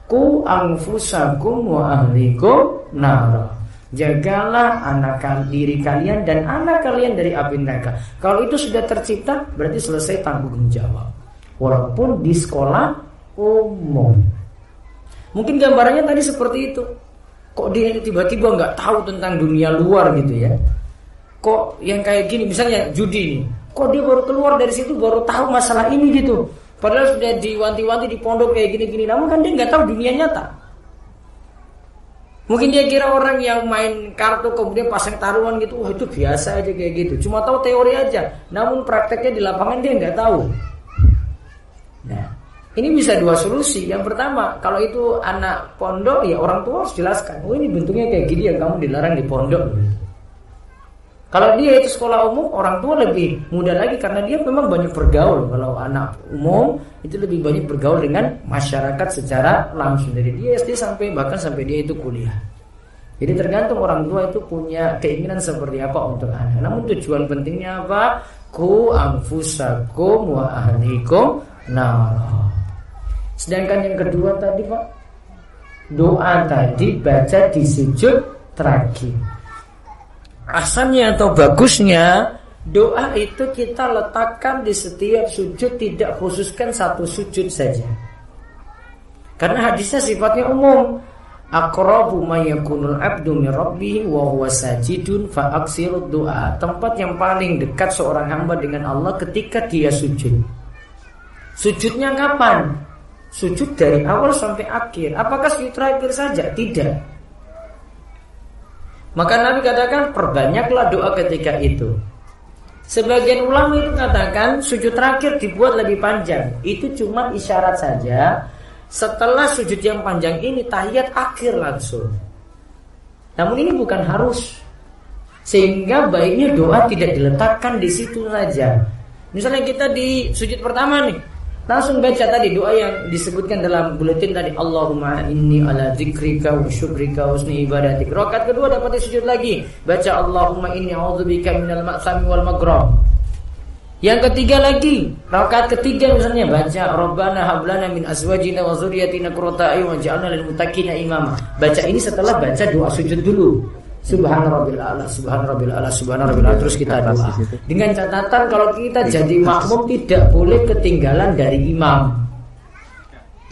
ku angfusakum wa ahlikum nara. Jagalah anak diri kalian dan anak kalian dari api neraka. Kalau itu sudah tercipta, berarti selesai tanggung jawab. Walaupun di sekolah umum. Mungkin gambarannya tadi seperti itu. Kok dia tiba-tiba nggak tahu tentang dunia luar gitu ya? Kok yang kayak gini, misalnya judi nih. Kok dia baru keluar dari situ baru tahu masalah ini gitu? Padahal sudah diwanti-wanti di pondok kayak gini-gini. Namun kan dia nggak tahu dunia nyata. Mungkin dia kira orang yang main kartu kemudian pasang taruhan gitu, wah itu biasa aja kayak gitu. Cuma tahu teori aja. Namun prakteknya di lapangan dia nggak tahu. Ini bisa dua solusi. Yang pertama, kalau itu anak pondok, ya orang tua harus jelaskan. Oh ini bentuknya kayak gini yang kamu dilarang di pondok. Kalau dia itu sekolah umum, orang tua lebih mudah lagi karena dia memang banyak bergaul. Kalau anak umum itu lebih banyak bergaul dengan masyarakat secara langsung dari dia SD sampai bahkan sampai dia itu kuliah. Jadi tergantung orang tua itu punya keinginan seperti apa untuk anak. Namun tujuan pentingnya apa? Ku anfusakum wa ahlikum nah. Sedangkan yang kedua tadi Pak, doa tadi baca di sujud terakhir asalnya atau bagusnya doa itu kita letakkan di setiap sujud tidak khususkan satu sujud saja. Karena hadisnya sifatnya umum. Aqrabu ma yakunul abdu min wa huwa sajidun fa doa. Tempat yang paling dekat seorang hamba dengan Allah ketika dia sujud. Sujudnya kapan? Sujud dari awal sampai akhir. Apakah sujud terakhir saja? Tidak. Maka Nabi katakan perbanyaklah doa ketika itu. Sebagian ulama itu katakan sujud terakhir dibuat lebih panjang. Itu cuma isyarat saja. Setelah sujud yang panjang ini tahiyat akhir langsung. Namun ini bukan harus. Sehingga baiknya doa tidak diletakkan di situ saja. Misalnya kita di sujud pertama nih, Langsung baca tadi doa yang disebutkan dalam buletin tadi Allahumma inni ala dzikrika wa syukrika wa husni ibadatik. Rakaat kedua dapat sujud lagi. Baca Allahumma inni a'udzubika minal ma'sami wal maghram. Yang ketiga lagi, rakaat ketiga misalnya baca Rabbana hablana min azwajina wa dzurriyyatina qurrata a'yun waj'alna lil muttaqina imama. Baca ini setelah baca doa sujud dulu. Subhan rabbil ala, subhan rabbil ala, subhan rabbil ala terus kita doa. Dengan catatan kalau kita jadi makmum tidak boleh ketinggalan dari imam.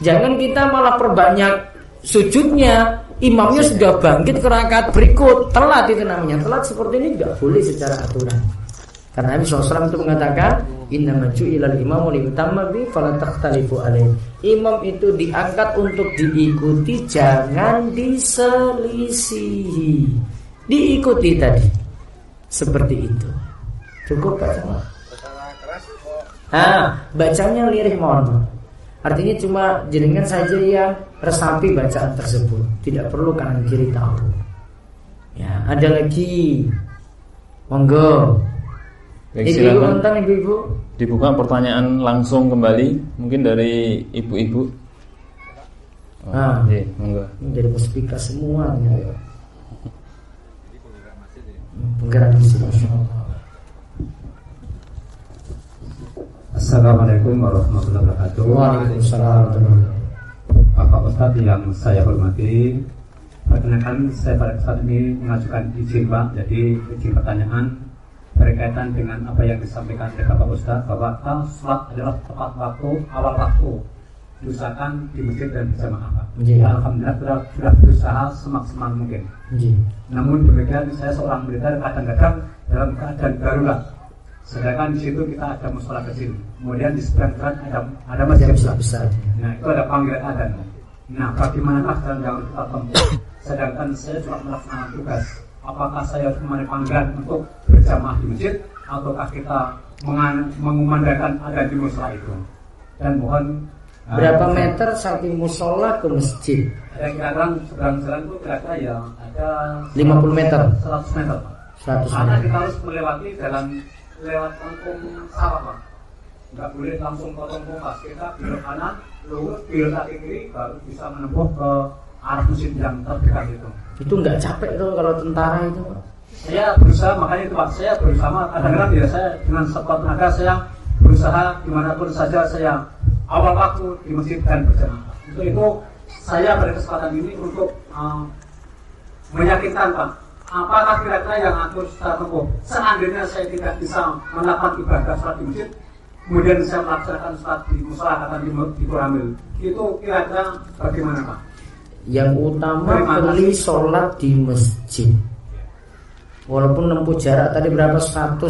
Jangan kita malah perbanyak sujudnya, imamnya sudah bangkit ke rakaat berikut, telat itu namanya. Telat seperti ini tidak boleh secara aturan. Karena Nabi SAW itu mengatakan Inna maju ilal imamu liutamma bi falatakhtalifu alaih Imam itu diangkat untuk diikuti Jangan diselisihi Diikuti tadi Seperti itu Cukup Pak Cuma Nah, bacanya lirih mohon Artinya cuma jenengan saja yang resapi bacaan tersebut Tidak perlu kanan kiri tahu Ya, ada lagi Monggo Ibu-ibu tentang ibu-ibu. Dibuka pertanyaan langsung kembali, mungkin dari ibu-ibu. Oh, ah, iya, monggo. Jadi speaker semua. Ya. Assalamualaikum warahmatullahi wabarakatuh. Waalaikumsalam Bapak Ustadz yang saya hormati, perkenalkan saya pada saat ini mengajukan izin Pak, jadi izin pertanyaan berkaitan dengan apa yang disampaikan oleh Bapak Ustaz bahwa kalau sholat adalah tepat waktu, awal waktu diusahakan di masjid dan berjamaah Pak. Ya, Alhamdulillah sudah, sudah berusaha semaksimal mungkin. Ya. Namun demikian saya seorang militer kadang-kadang dalam keadaan darurat. Sedangkan di situ kita ada musola kecil, kemudian di seberang ada ada masjid besar. besar. Nah itu ada panggilan adan. Nah bagaimana dalam yang kita tempuh? Sedangkan saya juga melaksanakan tugas apakah saya harus memenuhi panggilan untuk berjamaah di masjid ataukah kita mengumandangkan ada di musola itu dan mohon berapa uh, meter samping musola ke masjid? ya kira-kira seberang jalan itu kira-kira ya ada 50 meter. 100 meter 100 karena kita harus melewati jalan lewat kampung sawah pak. Nggak boleh langsung potong kompas kita belok kanan lurus belok kiri baru bisa menempuh ke arah masjid yang terdekat itu. Itu nggak capek tuh kalau tentara itu saya berusaha makanya itu pak saya berusaha. Kadang-kadang ya saya dengan sekuat tenaga saya berusaha di mana pun saja saya awal waktu di masjid dan berjamaah. Untuk itu saya pada kesempatan ini untuk uh, meyakinkan pak apakah kira-kira yang atur secara tempuh seandainya saya tidak bisa melakukan ibadah sholat di masjid kemudian saya melaksanakan sholat di musola atau di, di Kuramil itu kira-kira bagaimana pak? Yang utama beli sholat di masjid. Walaupun nempuh jarak tadi berapa? 100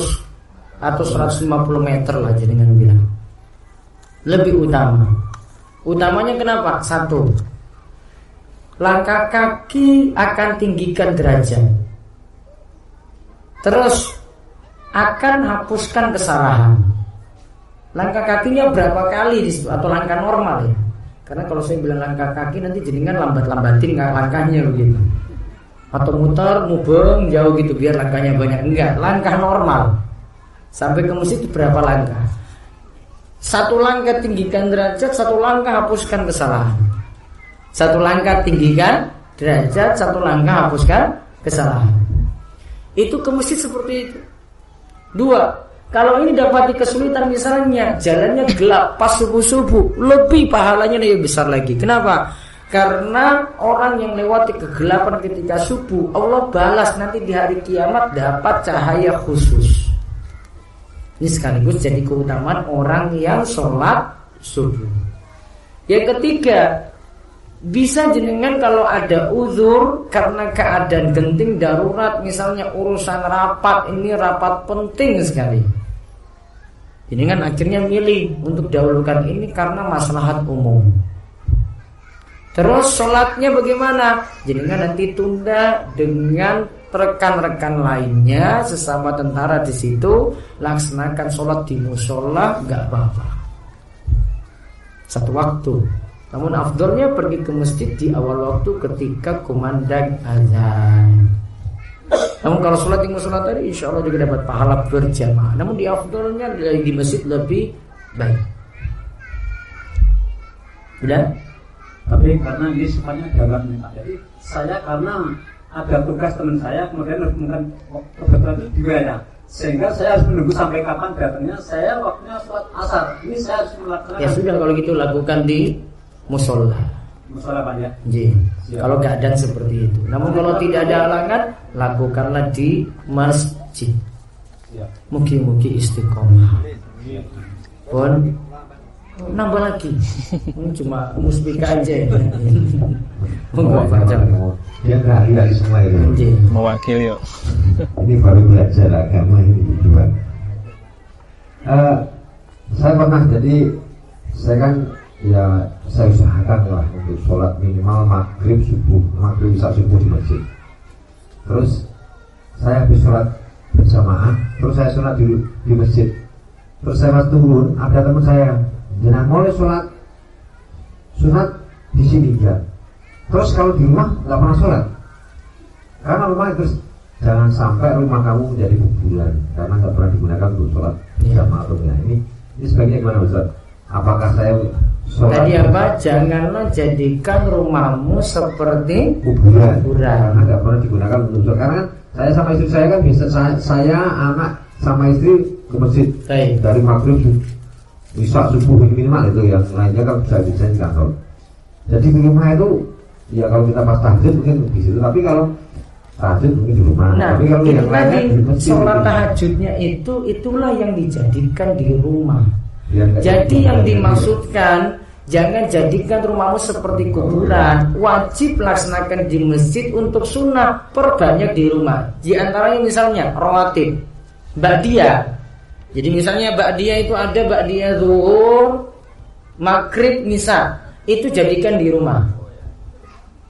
atau 150 meter lah dengan bilang lebih utama utamanya kenapa satu langkah kaki akan tinggikan derajat terus akan hapuskan kesalahan langkah kakinya berapa kali di situ atau langkah normal ya karena kalau saya bilang langkah kaki nanti jenengan lambat-lambatin langkahnya begitu. Atau muter, mubeng, jauh gitu biar langkahnya banyak. Enggak, langkah normal. Sampai ke masjid itu berapa langkah? Satu langkah tinggikan derajat, satu langkah hapuskan kesalahan. Satu langkah tinggikan derajat, satu langkah hapuskan kesalahan. Itu ke masjid seperti itu. Dua, kalau ini dapati kesulitan misalnya jalannya gelap pas subuh-subuh, lebih pahalanya lebih besar lagi. Kenapa? Karena orang yang lewati kegelapan ketika subuh, Allah balas nanti di hari kiamat dapat cahaya khusus. Ini sekaligus jadi keutamaan orang yang sholat subuh. Yang ketiga, bisa jenengan kalau ada uzur karena keadaan genting darurat misalnya urusan rapat ini rapat penting sekali. Jenengan akhirnya milih untuk dahulukan ini karena maslahat umum. Terus sholatnya bagaimana? Jenengan nanti tunda dengan rekan-rekan lainnya sesama tentara di situ laksanakan sholat di musola nggak apa-apa. Satu waktu namun afdolnya pergi ke masjid di awal waktu ketika kumandang azan. Namun kalau sholat di musola tadi insya Allah juga dapat pahala berjamaah. Namun di afdolnya di masjid lebih baik. Sudah? Tapi karena ini sifatnya dalam Jadi saya karena ada tugas teman saya kemudian mungkin kebetulan itu juga ya sehingga saya harus menunggu sampai kapan datangnya saya waktunya sholat asar ini saya harus melakukan ya sudah kalau gitu lakukan di musola. musola Pak ya. Ji. Kalau keadaan seperti itu. Namun kalau tidak ada halangan, lakukanlah di masjid. Mugi-mugi istiqomah. Pun nambah lagi. (laughs) Cuma muspika aja. ya. (laughs) Monggo Pak. Dia semua itu. Ji. Mewakili yuk. (laughs) Ini baru belajar agama ini berdua. Eh, saya pernah jadi saya kan ya saya usahakan lah untuk sholat minimal maghrib subuh maghrib bisa subuh di masjid. Terus saya habis sholat berjamaah, terus saya sholat di, di masjid. Terus saya pas turun, ada teman saya, jangan mulai sholat sunat di sini ya. Terus kalau di rumah nggak pernah sholat, karena rumah terus jangan sampai rumah kamu menjadi kuburan karena nggak pernah digunakan untuk sholat Iya. jamaah rumahnya. Ini ini sebaiknya gimana Ustaz? Apakah saya sholat Tadi apa? Janganlah jadikan rumahmu seperti kuburan? Kuburan. Karena nggak pernah digunakan untuk sholat. Karena saya sama istri saya kan bisa saya, saya anak sama istri ke masjid Baik. dari maghrib bisa subuh minimal itu yang lainnya kan bisa bisa di kantor. Jadi di rumah itu ya kalau kita pas tahajud mungkin di situ tapi kalau tahajud mungkin di rumah. Nah, tapi kalau yang lainnya tadi di masjid. sholat tahajudnya itu itulah yang dijadikan di rumah. Nggak Jadi yang dimaksudkan jangan jadikan rumahmu seperti kuburan. Wajib laksanakan di masjid untuk sunnah. Perbanyak di rumah. Di antaranya misalnya rawatib, ba'diyah. Jadi misalnya ba'diyah itu ada ba'diyah zuhur, maghrib, misa. Itu jadikan di rumah.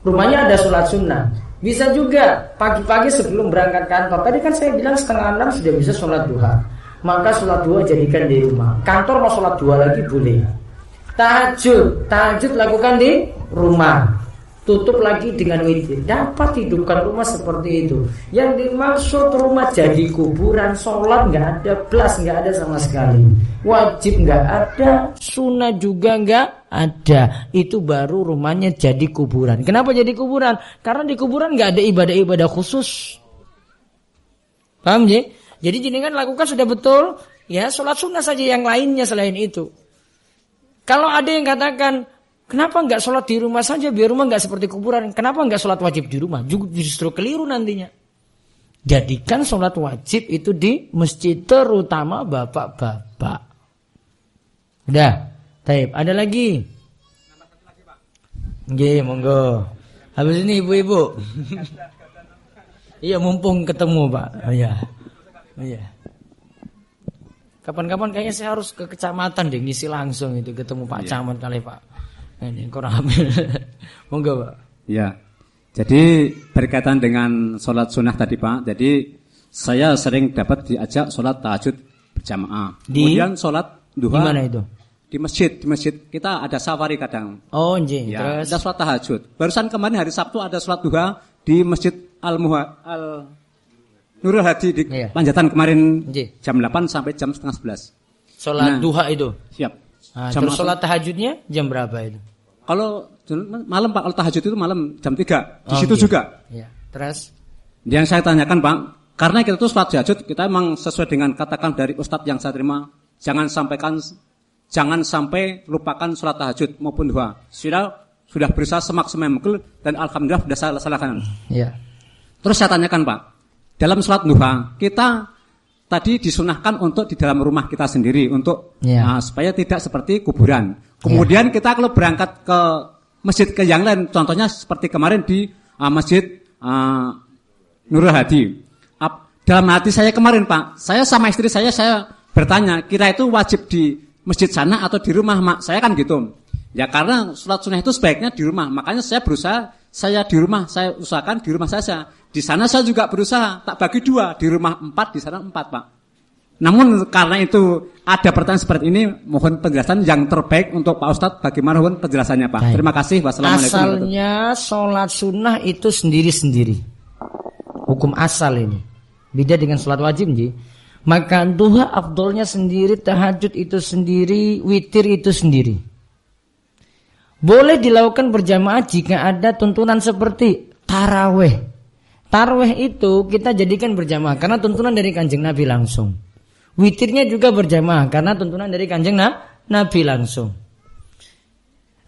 Rumahnya ada sholat sunnah. Bisa juga pagi-pagi sebelum berangkat kantor. Tadi kan saya bilang setengah enam sudah bisa sholat duha. Maka sholat duha jadikan di rumah. Kantor mau sholat duha lagi boleh. Tahajud, tahajud lakukan di rumah. Tutup lagi dengan witir. Dapat hidupkan rumah seperti itu. Yang dimaksud rumah jadi kuburan, sholat nggak ada, belas nggak ada sama sekali. Wajib nggak ada, sunnah juga nggak ada. Itu baru rumahnya jadi kuburan. Kenapa jadi kuburan? Karena di kuburan nggak ada ibadah-ibadah khusus. Paham ya? Jadi jenengan lakukan sudah betul, ya sholat sunnah saja yang lainnya selain itu. Kalau ada yang katakan, kenapa nggak sholat di rumah saja biar rumah nggak seperti kuburan? Kenapa nggak sholat wajib di rumah? Ju- Justru keliru nantinya. Jadikan sholat wajib itu di masjid terutama bapak-bapak. Udah, taib. Ada lagi? Nggih, monggo. Habis ini ibu-ibu. iya, mumpung ketemu, Pak. Oh, iya. Oh, iya. Kapan-kapan kayaknya saya harus ke kecamatan deh ngisi langsung itu ketemu Pak Camat kali Pak. Ini kurang hamil. (laughs) Monggo, Pak. Ya. Jadi berkaitan dengan sholat sunnah tadi Pak. Jadi saya sering dapat diajak sholat tahajud berjamaah. Di? Kemudian sholat duha Di mana itu? di masjid. Di masjid kita ada safari kadang. Oh, nggih. Ya, Terus ada sholat tahajud. Barusan kemarin hari Sabtu ada sholat duha di masjid Al Muha Al Nurul Hadi di Iya. Panjatan kemarin Nggih. jam 8 sampai jam setengah 11. sholat Nah. duha itu. Siap. Nah, Jam terus sholat tahajudnya jam berapa itu? Kalau malam Pak, kalau tahajud itu malam jam 3. Di Oh, situ nggih. juga. Ya. Terus Yang saya tanyakan Pak, karena kita tuh sholat tahajud, kita memang sesuai dengan katakan dari Ustadz yang saya terima, jangan sampaikan, jangan sampai lupakan sholat tahajud maupun duha. Sudah sudah berusaha semaksimal mungkin dan alhamdulillah sudah saya laksanakan. ya. Terus saya tanyakan Pak, dalam sholat duha kita tadi disunahkan untuk di dalam rumah kita sendiri untuk Ya. ah, supaya tidak seperti kuburan. Kemudian kita kalau berangkat ke masjid ke yang lain, contohnya seperti kemarin di ah, masjid ah, Nurul Hadi. Ap- dalam hati saya kemarin Pak, saya sama istri saya saya bertanya, kira itu wajib di masjid sana atau di rumah mak? Saya kan gitu. Ya karena sholat sunnah itu sebaiknya di rumah. Makanya saya berusaha saya di rumah, saya usahakan di rumah saja. Di sana saya juga berusaha tak bagi dua, di rumah empat, di sana empat Pak. Namun karena itu ada pertanyaan seperti ini, mohon penjelasan yang terbaik untuk Pak Ustadz. Bagaimana mohon penjelasannya Pak? Baik. Terima kasih. Wassalamualaikum. Asalnya sholat sunnah itu sendiri-sendiri. Hukum asal ini. Beda dengan sholat wajib nggih. Maka duha afdolnya sendiri, tahajud itu sendiri, witir itu sendiri. Boleh dilakukan berjamaah jika ada tuntunan seperti taraweh. Taraweh itu kita jadikan berjamaah karena tuntunan dari kanjeng Nabi langsung. Witirnya juga berjamaah karena tuntunan dari kanjeng Na- Nabi langsung.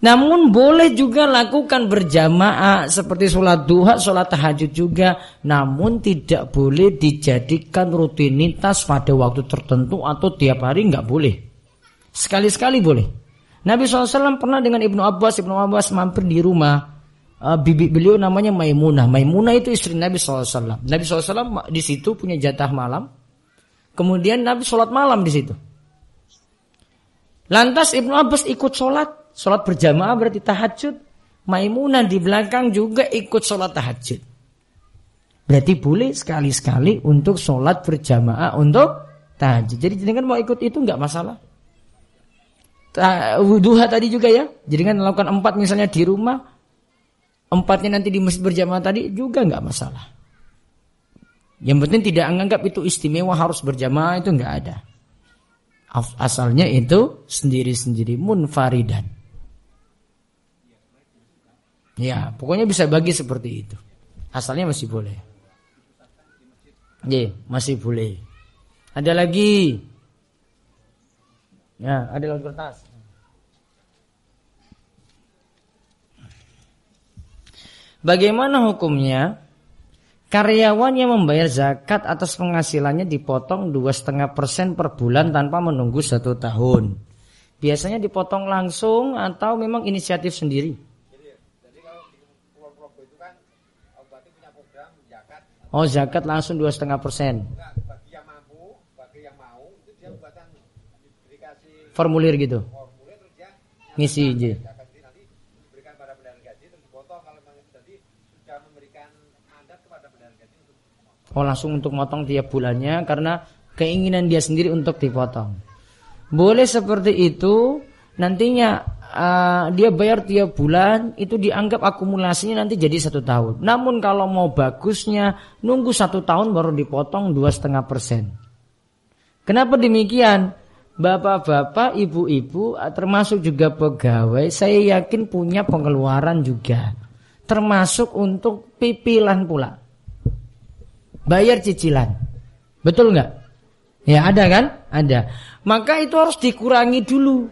Namun boleh juga lakukan berjamaah seperti sholat duha, sholat tahajud juga. Namun tidak boleh dijadikan rutinitas pada waktu tertentu atau tiap hari nggak boleh. Sekali-sekali boleh. Nabi SAW pernah dengan Ibnu Abbas, Ibnu Abbas mampir di rumah uh, bibi beliau namanya Maimunah. Maimunah itu istri Nabi SAW. Nabi SAW di situ punya jatah malam. Kemudian Nabi sholat malam di situ. Lantas Ibnu Abbas ikut sholat Sholat berjamaah berarti tahajud. Maimunah di belakang juga ikut sholat tahajud. Berarti boleh sekali-sekali untuk sholat berjamaah untuk tahajud. Jadi jangan mau ikut itu nggak masalah. Duha tadi juga ya. Jadi kan melakukan empat misalnya di rumah. Empatnya nanti di masjid berjamaah tadi juga nggak masalah. Yang penting tidak menganggap itu istimewa harus berjamaah itu nggak ada. Asalnya itu sendiri-sendiri munfaridan. Ya, pokoknya bisa bagi seperti itu. Asalnya masih boleh. Ya, masih boleh. Ada lagi. Ya, ada lagi kertas. Bagaimana hukumnya karyawan yang membayar zakat atas penghasilannya dipotong dua setengah persen per bulan tanpa menunggu satu tahun? Biasanya dipotong langsung atau memang inisiatif sendiri? Oh zakat langsung dua setengah persen. Formulir gitu. Dia ngisi aja. Nanti diberikan pada bendahara gaji terus dipotong kalau memang tadi sudah memberikan mandat kepada bendahara gaji untuk Oh langsung untuk motong tiap bulannya karena keinginan dia sendiri untuk dipotong. Boleh seperti itu nantinya uh, dia bayar tiap bulan itu dianggap akumulasinya nanti jadi satu tahun. Namun kalau mau bagusnya nunggu satu tahun baru dipotong dua setengah persen. Kenapa demikian? Bapak-bapak, ibu-ibu, termasuk juga pegawai, saya yakin punya pengeluaran juga. Termasuk untuk pipilan pula. Bayar cicilan. Betul nggak? Ya ada kan? Ada. Maka itu harus dikurangi dulu.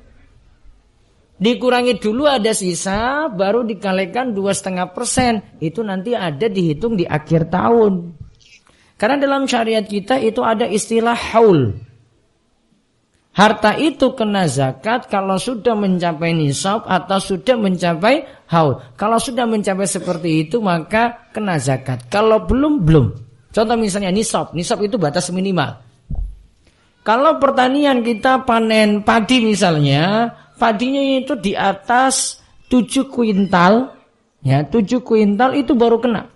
Dikurangi dulu ada sisa, baru dikalikan dua setengah persen. Itu nanti ada dihitung di akhir tahun. Karena dalam syariat kita itu ada istilah haul. Harta itu kena zakat kalau sudah mencapai nisab atau sudah mencapai haul. Kalau sudah mencapai seperti itu maka kena zakat. Kalau belum, belum. Contoh misalnya nisab. Nisab itu batas minimal. Kalau pertanian kita panen padi misalnya, padinya itu di atas 7 kuintal, ya 7 kuintal itu baru kena.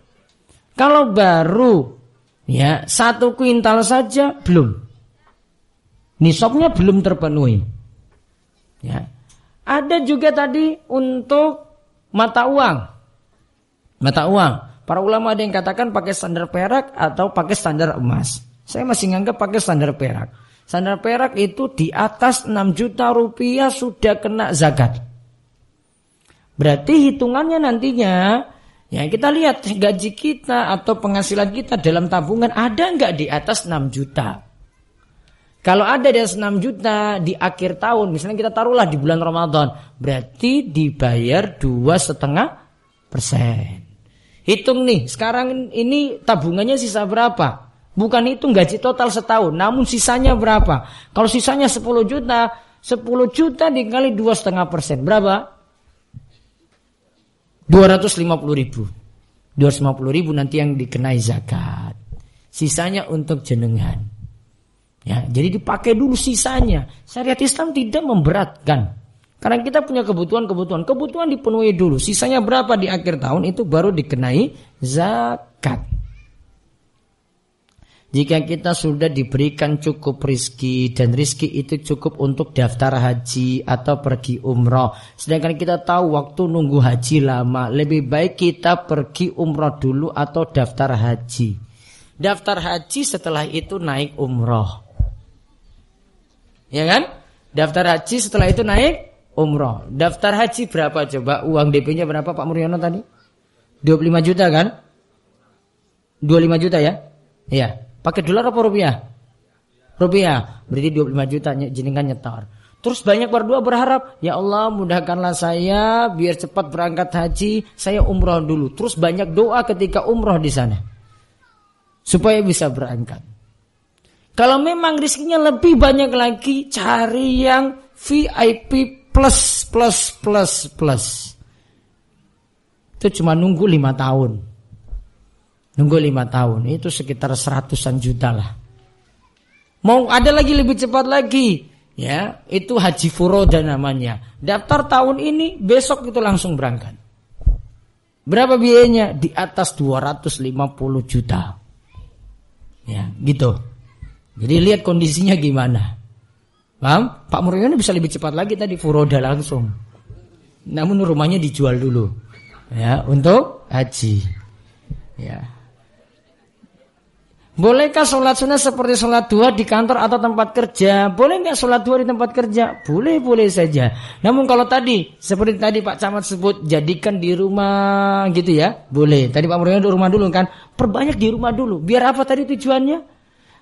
Kalau baru ya satu kuintal saja belum. Nisabnya belum terpenuhi. Ya. Ada juga tadi untuk mata uang. Mata uang. Para ulama ada yang katakan pakai standar perak atau pakai standar emas. Saya masih nganggap pakai standar perak. Sandal perak itu di atas 6 juta rupiah sudah kena zakat. Berarti hitungannya nantinya ya kita lihat gaji kita atau penghasilan kita dalam tabungan ada nggak di atas 6 juta. Kalau ada di atas 6 juta di akhir tahun, misalnya kita taruhlah di bulan Ramadan, berarti dibayar dua setengah persen. Hitung nih, sekarang ini tabungannya sisa berapa? Bukan itu gaji total setahun, namun sisanya berapa? Kalau sisanya 10 juta, 10 juta dikali dua setengah persen, berapa? 250 ribu. 250 ribu nanti yang dikenai zakat. Sisanya untuk jenengan. Ya, jadi dipakai dulu sisanya. Syariat Islam tidak memberatkan. Karena kita punya kebutuhan-kebutuhan. Kebutuhan dipenuhi dulu. Sisanya berapa di akhir tahun itu baru dikenai zakat. Jika kita sudah diberikan cukup rizki dan rizki itu cukup untuk daftar haji atau pergi umroh. Sedangkan kita tahu waktu nunggu haji lama, lebih baik kita pergi umroh dulu atau daftar haji. Daftar haji setelah itu naik umroh. Ya kan? Daftar haji setelah itu naik umroh. Daftar haji berapa coba? Uang DP-nya berapa Pak Muryono tadi? 25 juta kan? 25 juta ya? Iya. Pakai dolar apa rupiah? Rupiah. Berarti 25 juta jenengan nyetor. Terus banyak berdoa berharap, ya Allah mudahkanlah saya biar cepat berangkat haji, saya umroh dulu. Terus banyak doa ketika umroh di sana. Supaya bisa berangkat. Kalau memang rizkinya lebih banyak lagi, cari yang VIP plus plus plus plus. Itu cuma nunggu lima tahun. Nunggu lima tahun, itu sekitar seratusan juta lah. Mau ada lagi lebih cepat lagi, Ya, itu haji furoda namanya. Daftar tahun ini, besok itu langsung berangkat. Berapa biayanya? Di atas 250 juta. Ya, gitu. Jadi lihat kondisinya gimana. Paham? Pak Muryono bisa lebih cepat lagi tadi furoda langsung. Namun rumahnya dijual dulu. Ya, untuk haji. Ya. Bolehkah sholat sunnah seperti sholat dua di kantor atau tempat kerja? Boleh nggak sholat dua di tempat kerja? Boleh, boleh saja. Namun kalau tadi, seperti tadi Pak Camat sebut, jadikan di rumah gitu ya, boleh. Tadi Pak Murni di rumah dulu kan, perbanyak di rumah dulu. Biar apa tadi tujuannya?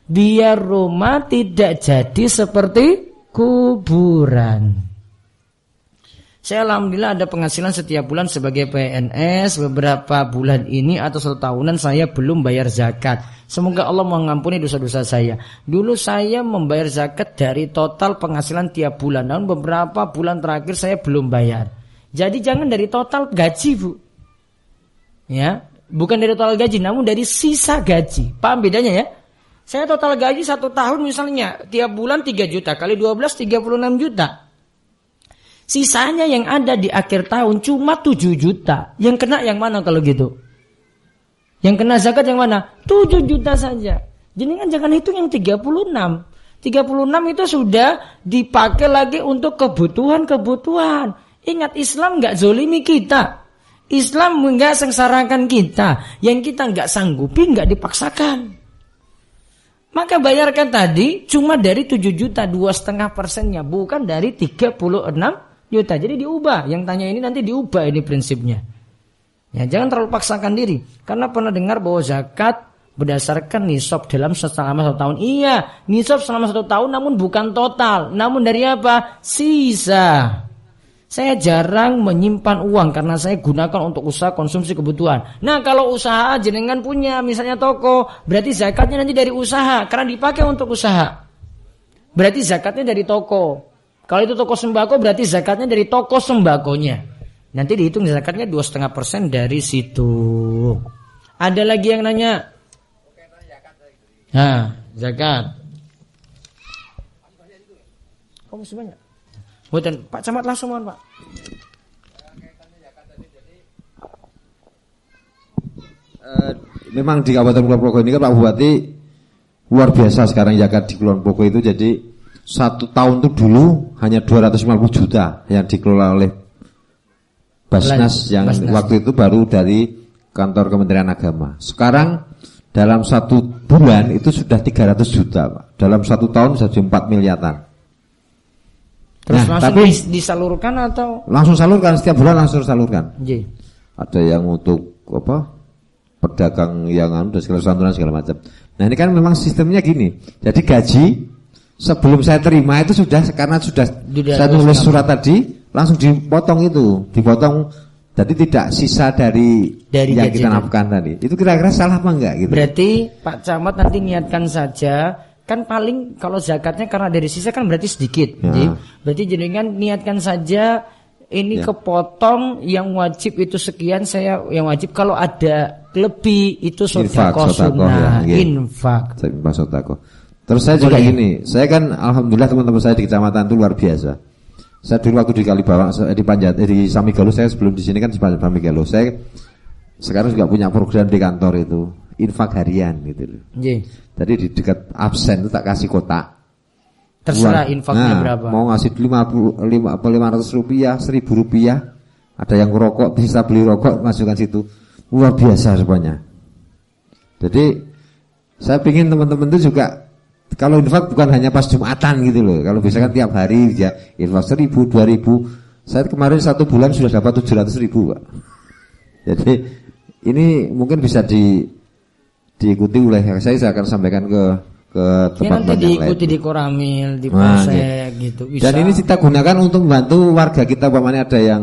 Biar rumah tidak jadi seperti kuburan. Saya alhamdulillah ada penghasilan setiap bulan sebagai PNS. Beberapa bulan ini atau satu tahunan saya belum bayar zakat. Semoga Allah mengampuni dosa-dosa saya. Dulu saya membayar zakat dari total penghasilan tiap bulan. Namun beberapa bulan terakhir saya belum bayar. Jadi jangan dari total gaji bu. Ya, bukan dari total gaji, namun dari sisa gaji. Paham bedanya ya? Saya total gaji satu tahun misalnya tiap bulan 3 juta kali 12 36 juta. Sisanya yang ada di akhir tahun cuma 7 juta. Yang kena yang mana kalau gitu? Yang kena zakat yang mana? 7 juta saja. Jadi kan jangan hitung yang 36. 36 itu sudah dipakai lagi untuk kebutuhan-kebutuhan. Ingat Islam nggak zolimi kita. Islam nggak sengsarakan kita. Yang kita nggak sanggupi nggak dipaksakan. Maka bayarkan tadi cuma dari 7 juta dua setengah persennya, bukan dari 36 juta. Jadi diubah. Yang tanya ini nanti diubah ini prinsipnya. Ya, jangan terlalu paksakan diri. Karena pernah dengar bahwa zakat berdasarkan nisab dalam selama satu tahun. Iya, nisab selama satu tahun namun bukan total. Namun dari apa? Sisa. Saya jarang menyimpan uang karena saya gunakan untuk usaha konsumsi kebutuhan. Nah kalau usaha jenengan punya misalnya toko, berarti zakatnya nanti dari usaha karena dipakai untuk usaha. Berarti zakatnya dari toko. Kalau itu toko sembako berarti zakatnya dari toko sembakonya. Nanti dihitung zakatnya dua setengah persen dari situ. Ada lagi yang nanya? Nah, zakat. Oh, masih Buatan Pak Camat langsung mohon Pak. Uh, memang di Kabupaten Kulon Progo ini kan Pak Bupati luar biasa sekarang zakat di Kulon Progo itu jadi satu tahun itu dulu hanya 250 juta yang dikelola oleh Basnas yang Basnas. waktu itu baru dari kantor Kementerian Agama. Sekarang dalam satu bulan itu sudah 300 juta, Pak. Dalam satu tahun bisa 4 miliaran. Terus nah, langsung tapi, disalurkan atau langsung salurkan setiap bulan langsung salurkan. Iya. Ada yang untuk apa? pedagang yang anu dan segala santunan segala macam. Nah, ini kan memang sistemnya gini. Jadi gaji sebelum saya terima itu sudah karena sudah Tidak saya tulis surat tadi langsung dipotong itu, dipotong jadi tidak sisa dari, dari yang kita nafkan tadi. Itu kira-kira salah apa enggak gitu? Berarti Pak Camat nanti niatkan saja kan paling kalau zakatnya karena dari sisa kan berarti sedikit. Ya. Jadi berarti jenengan niatkan saja ini ya. kepotong yang wajib itu sekian saya yang wajib kalau ada lebih itu sodako sunnah ya, infak. Infak sodako. Terus saya juga gini, saya kan alhamdulillah teman-teman saya di kecamatan itu luar biasa. Saya dulu waktu di Kalibawang di Panjat eh, di Samigalo saya sebelum di sini kan di Samigalo. Saya sekarang juga punya program di kantor itu infak harian gitu loh. Yeah. Jadi di dekat absen itu tak kasih kotak. Terserah infaknya nah, berapa? Mau ngasih 50 5 500 rupiah, 1000 rupiah. Ada yang rokok bisa beli rokok masukkan situ. Luar biasa semuanya. Jadi saya ingin teman-teman itu juga kalau infak bukan hanya pas Jumatan gitu loh. Kalau bisa kan tiap hari ya infak seribu, dua ribu. Saya kemarin satu bulan sudah dapat tujuh ratus ribu, Pak. Jadi ini mungkin bisa di diikuti oleh yang saya, saya akan sampaikan ke ke Ya tempat nanti yang diikuti lain. di koramil, di Nah, polsek gitu. Bisa. Dan ini kita gunakan untuk membantu warga kita umpamanya ada yang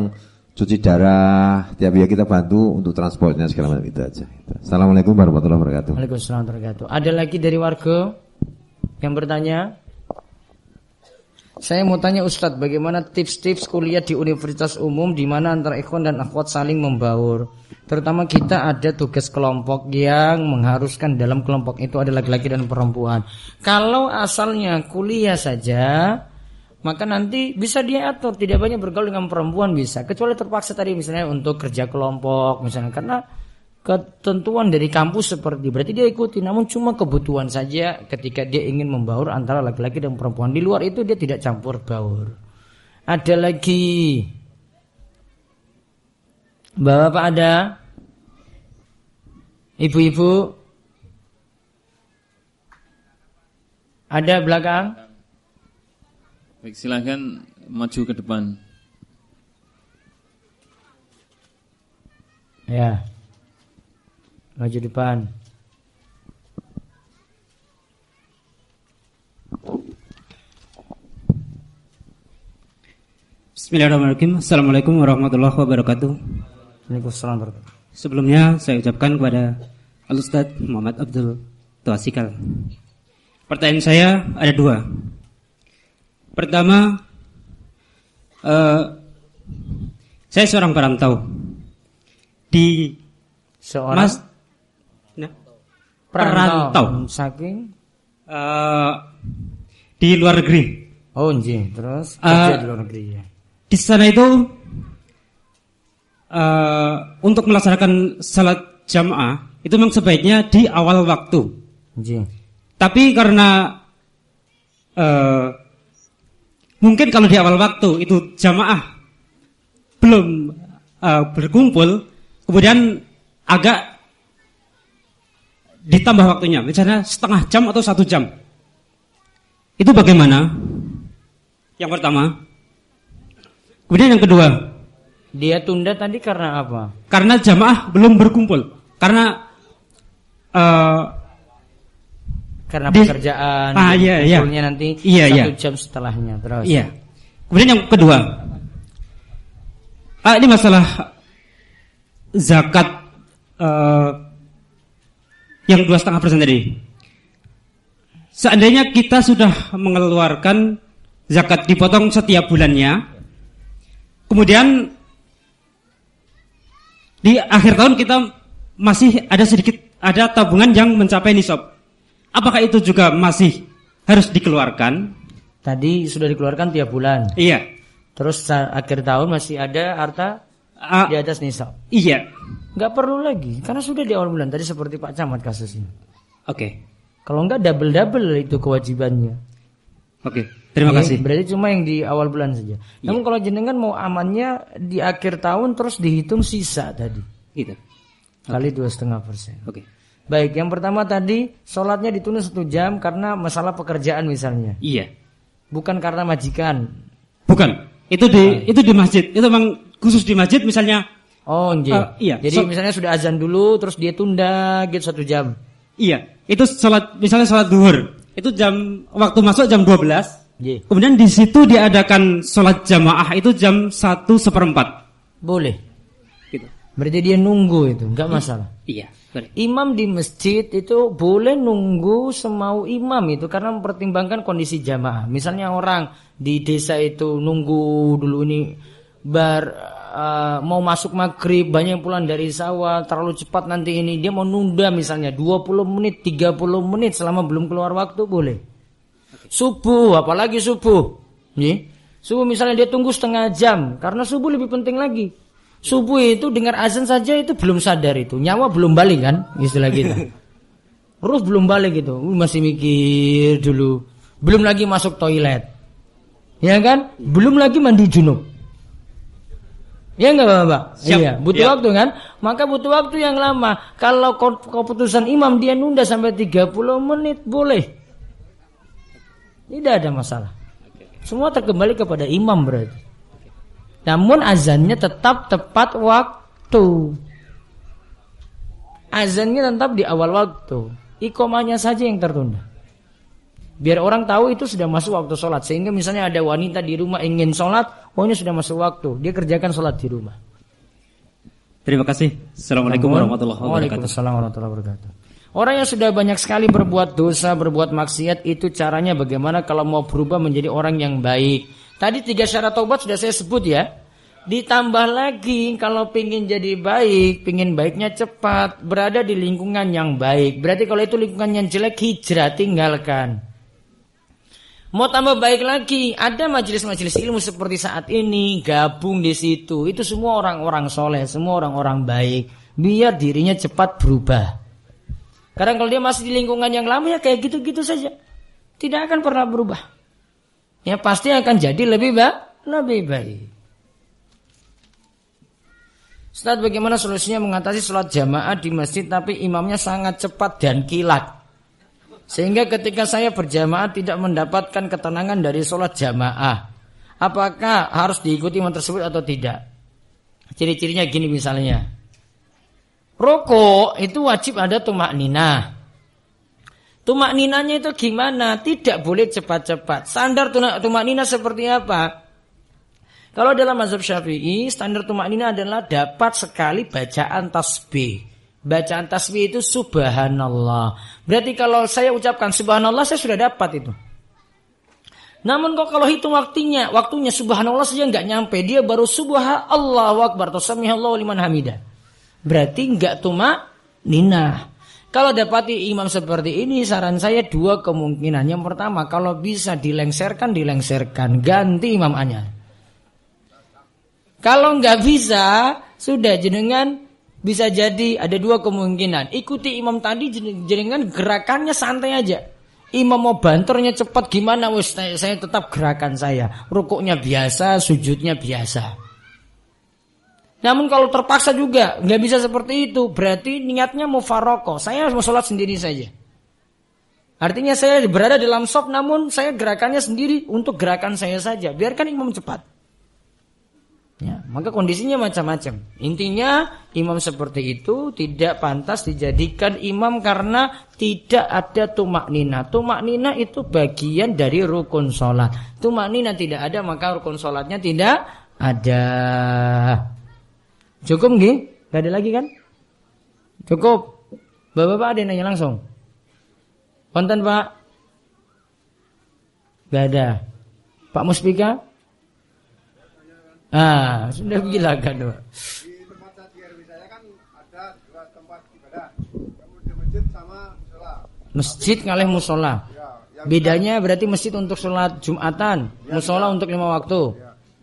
cuci darah, tiap ya kita bantu untuk transportnya segala macam itu aja. Assalamualaikum warahmatullahi wabarakatuh. Waalaikumsalam warahmatullahi wabarakatuh. Ada lagi dari warga yang bertanya? Saya mau tanya Ustadz, bagaimana tips-tips kuliah di universitas umum di mana antara ikhwan dan akhwat saling membaur? Terutama kita ada tugas kelompok yang mengharuskan dalam kelompok itu ada laki-laki dan perempuan. Kalau asalnya kuliah saja, maka nanti bisa dia atur tidak banyak bergaul dengan perempuan bisa kecuali terpaksa tadi misalnya untuk kerja kelompok misalnya karena ketentuan dari kampus seperti berarti dia ikuti. Namun cuma kebutuhan saja ketika dia ingin membaur antara laki-laki dan perempuan. Di luar itu dia tidak campur baur. Ada lagi. Bapak ada? Ibu-ibu? Ada belakang? Baik, silahkan maju ke depan. Ya. Maju depan. Bismillahirrahmanirrahim. Assalamualaikum warahmatullahi wabarakatuh. Waalaikumsalam warahmatullahi Sebelumnya saya ucapkan kepada Al Ustadz Muhammad Abdul Tuasikal. Pertanyaan saya ada dua. Pertama, eh, saya seorang perantau di Seorang Mas perantau saking eh, di luar negeri. Oh, nggih. Terus Eh, kerja di luar negeri ya. Di sana itu eh, untuk melaksanakan salat jamaah itu memang sebaiknya di awal waktu. Nggih. Tapi karena eh, mungkin kalau di awal waktu itu jamaah belum eh, berkumpul, kemudian agak ditambah waktunya, misalnya setengah jam atau satu jam. Itu bagaimana? Yang pertama. Kemudian yang kedua, Dia tunda tadi karena apa? karena jamaah belum berkumpul, karena eh, Karena Di- pekerjaan. Ah, iya, iya. nanti Iya, satu iya. jam setelahnya. Terus. Iya. Kemudian yang kedua, ah, ini masalah zakat eh, yang dua setengah persen tadi. Seandainya kita sudah mengeluarkan zakat dipotong setiap bulannya, kemudian di akhir tahun kita masih ada sedikit ada tabungan yang mencapai nisab. Apakah itu juga masih harus dikeluarkan? Tadi sudah dikeluarkan tiap bulan. Iya. Terus akhir tahun masih ada harta Ah, di atas nisab. iya. Nggak perlu lagi karena sudah di awal bulan tadi seperti Pak Camat kasusnya. Oke. Kalau nggak double double itu kewajibannya. Oke. Terima Ya, kasih. Berarti cuma yang di awal bulan saja. Namun kalau jenengan mau amannya di akhir tahun terus dihitung sisa tadi Gitu. kali dua setengah persen. Oke. Baik, yang pertama tadi sholatnya ditunda satu jam karena masalah pekerjaan misalnya, Iya. bukan karena majikan. Bukan. Itu di itu di masjid. Itu memang khusus di masjid misalnya. Oh, nggih. Ah, iya. Jadi So- misalnya sudah azan dulu, terus dia tunda gitu satu jam. Iya. Itu sholat misalnya sholat duhur. Itu jam waktu masuk jam 12. Nggih. Kemudian di situ diadakan sholat jamaah itu jam satu seperempat. Boleh. Gitu. Berarti dia nunggu itu, nggak masalah. Iya. Imam di masjid itu boleh nunggu semau imam itu karena mempertimbangkan kondisi jamaah. Misalnya orang di desa itu nunggu dulu ini bar eh, mau masuk maghrib banyak yang pulang dari sawah terlalu cepat nanti ini dia mau nunda misalnya 20 menit 30 menit selama belum keluar waktu boleh. Subuh apalagi subuh. Nih. Subuh misalnya dia tunggu setengah jam karena subuh lebih penting lagi. Subuh itu dengar azan saja itu belum sadar itu. Nyawa belum balik kan istilah kita. (laughs) Ruh belum balik gitu. Masih mikir dulu. Belum lagi masuk toilet. Ya kan? Belum lagi mandi junub. Ya enggak Bapak? Siap. Iya, butuh Ya. waktu kan? Maka butuh waktu yang lama. Kalau keputusan imam dia nunda sampai 30 menit boleh. Tidak ada masalah. Semua terkembali kepada imam berarti. Namun azannya tetap tepat waktu. Azannya tetap di awal waktu. Ikomanya saja yang tertunda. Biar orang tahu itu sudah masuk waktu sholat. Sehingga misalnya ada wanita di rumah ingin sholat, oh ini sudah masuk waktu. Dia kerjakan sholat di rumah. Terima kasih. Assalamualaikum warahmatullahi wabarakatuh. Waalaikumsalam warahmatullahi wabarakatuh. Orang yang sudah banyak sekali berbuat dosa, berbuat maksiat, itu caranya bagaimana kalau mau berubah menjadi orang yang baik. Tadi tiga syarat taubat sudah saya sebut ya. Ditambah lagi kalau pingin jadi baik, pingin baiknya cepat, berada di lingkungan yang baik. Berarti kalau itu lingkungan yang jelek, hijrah, tinggalkan. Mau tambah baik lagi, ada majelis-majelis ilmu seperti saat ini, gabung di situ. Itu semua orang-orang soleh, semua orang-orang baik. Biar dirinya cepat berubah. Karena kalau dia masih di lingkungan yang lama ya kayak gitu-gitu saja. Tidak akan pernah berubah. Ya pasti akan jadi lebih baik, lebih baik. Ustaz bagaimana solusinya mengatasi sholat jamaah di masjid tapi imamnya sangat cepat dan kilat. Sehingga ketika saya berjamaah tidak mendapatkan ketenangan dari sholat jamaah. Apakah harus diikuti imam tersebut atau tidak? Ciri-cirinya gini misalnya. Rokok itu wajib ada tumak nina. Tumak ninanya itu gimana? Tidak boleh cepat-cepat. Standar tumak nina seperti apa? Kalau dalam mazhab syafi'i, standar tumak nina adalah dapat sekali bacaan tasbih. Bacaan tasbih itu subhanallah. Berarti kalau saya ucapkan subhanallah, saya sudah dapat itu. Namun kok kalau hitung waktunya, waktunya subhanallah saja nggak nyampe, dia baru subhanallah akbar atau liman hamidah. Berarti nggak tumak nina. Kalau dapati imam seperti ini, saran saya dua kemungkinan. Yang pertama, kalau bisa dilengserkan, dilengserkan, ganti imam anyar. Kalau nggak bisa, sudah jenengan bisa jadi ada dua kemungkinan. Ikuti imam tadi jenengan gerakannya santai aja. Imam mau banternya cepat gimana wes saya tetap gerakan saya. Rukuknya biasa, sujudnya biasa. Namun kalau terpaksa juga nggak bisa seperti itu, berarti niatnya mau faroko. Saya mau sholat sendiri saja. Artinya saya berada dalam sop, namun saya gerakannya sendiri untuk gerakan saya saja. Biarkan imam cepat. Ya, maka kondisinya macam-macam. Intinya imam seperti itu tidak pantas dijadikan imam karena tidak ada tumak nina. Tumak nina itu bagian dari rukun sholat. Tumak nina tidak ada maka rukun sholatnya tidak ada. Cukup nggih? Gak ada lagi kan? Cukup. Bapak-bapak ada yang nanya langsung. Konten Pak? Gak ada. Pak Muspika? Ah, sudah gila kan, Pak. Di tempat saya di RW saya kan ada dua tempat ibadah. Kemudian masjid sama musola. Masjid ngalih musola. Ya, Bedanya berarti masjid untuk sholat Jumatan, musola untuk lima waktu.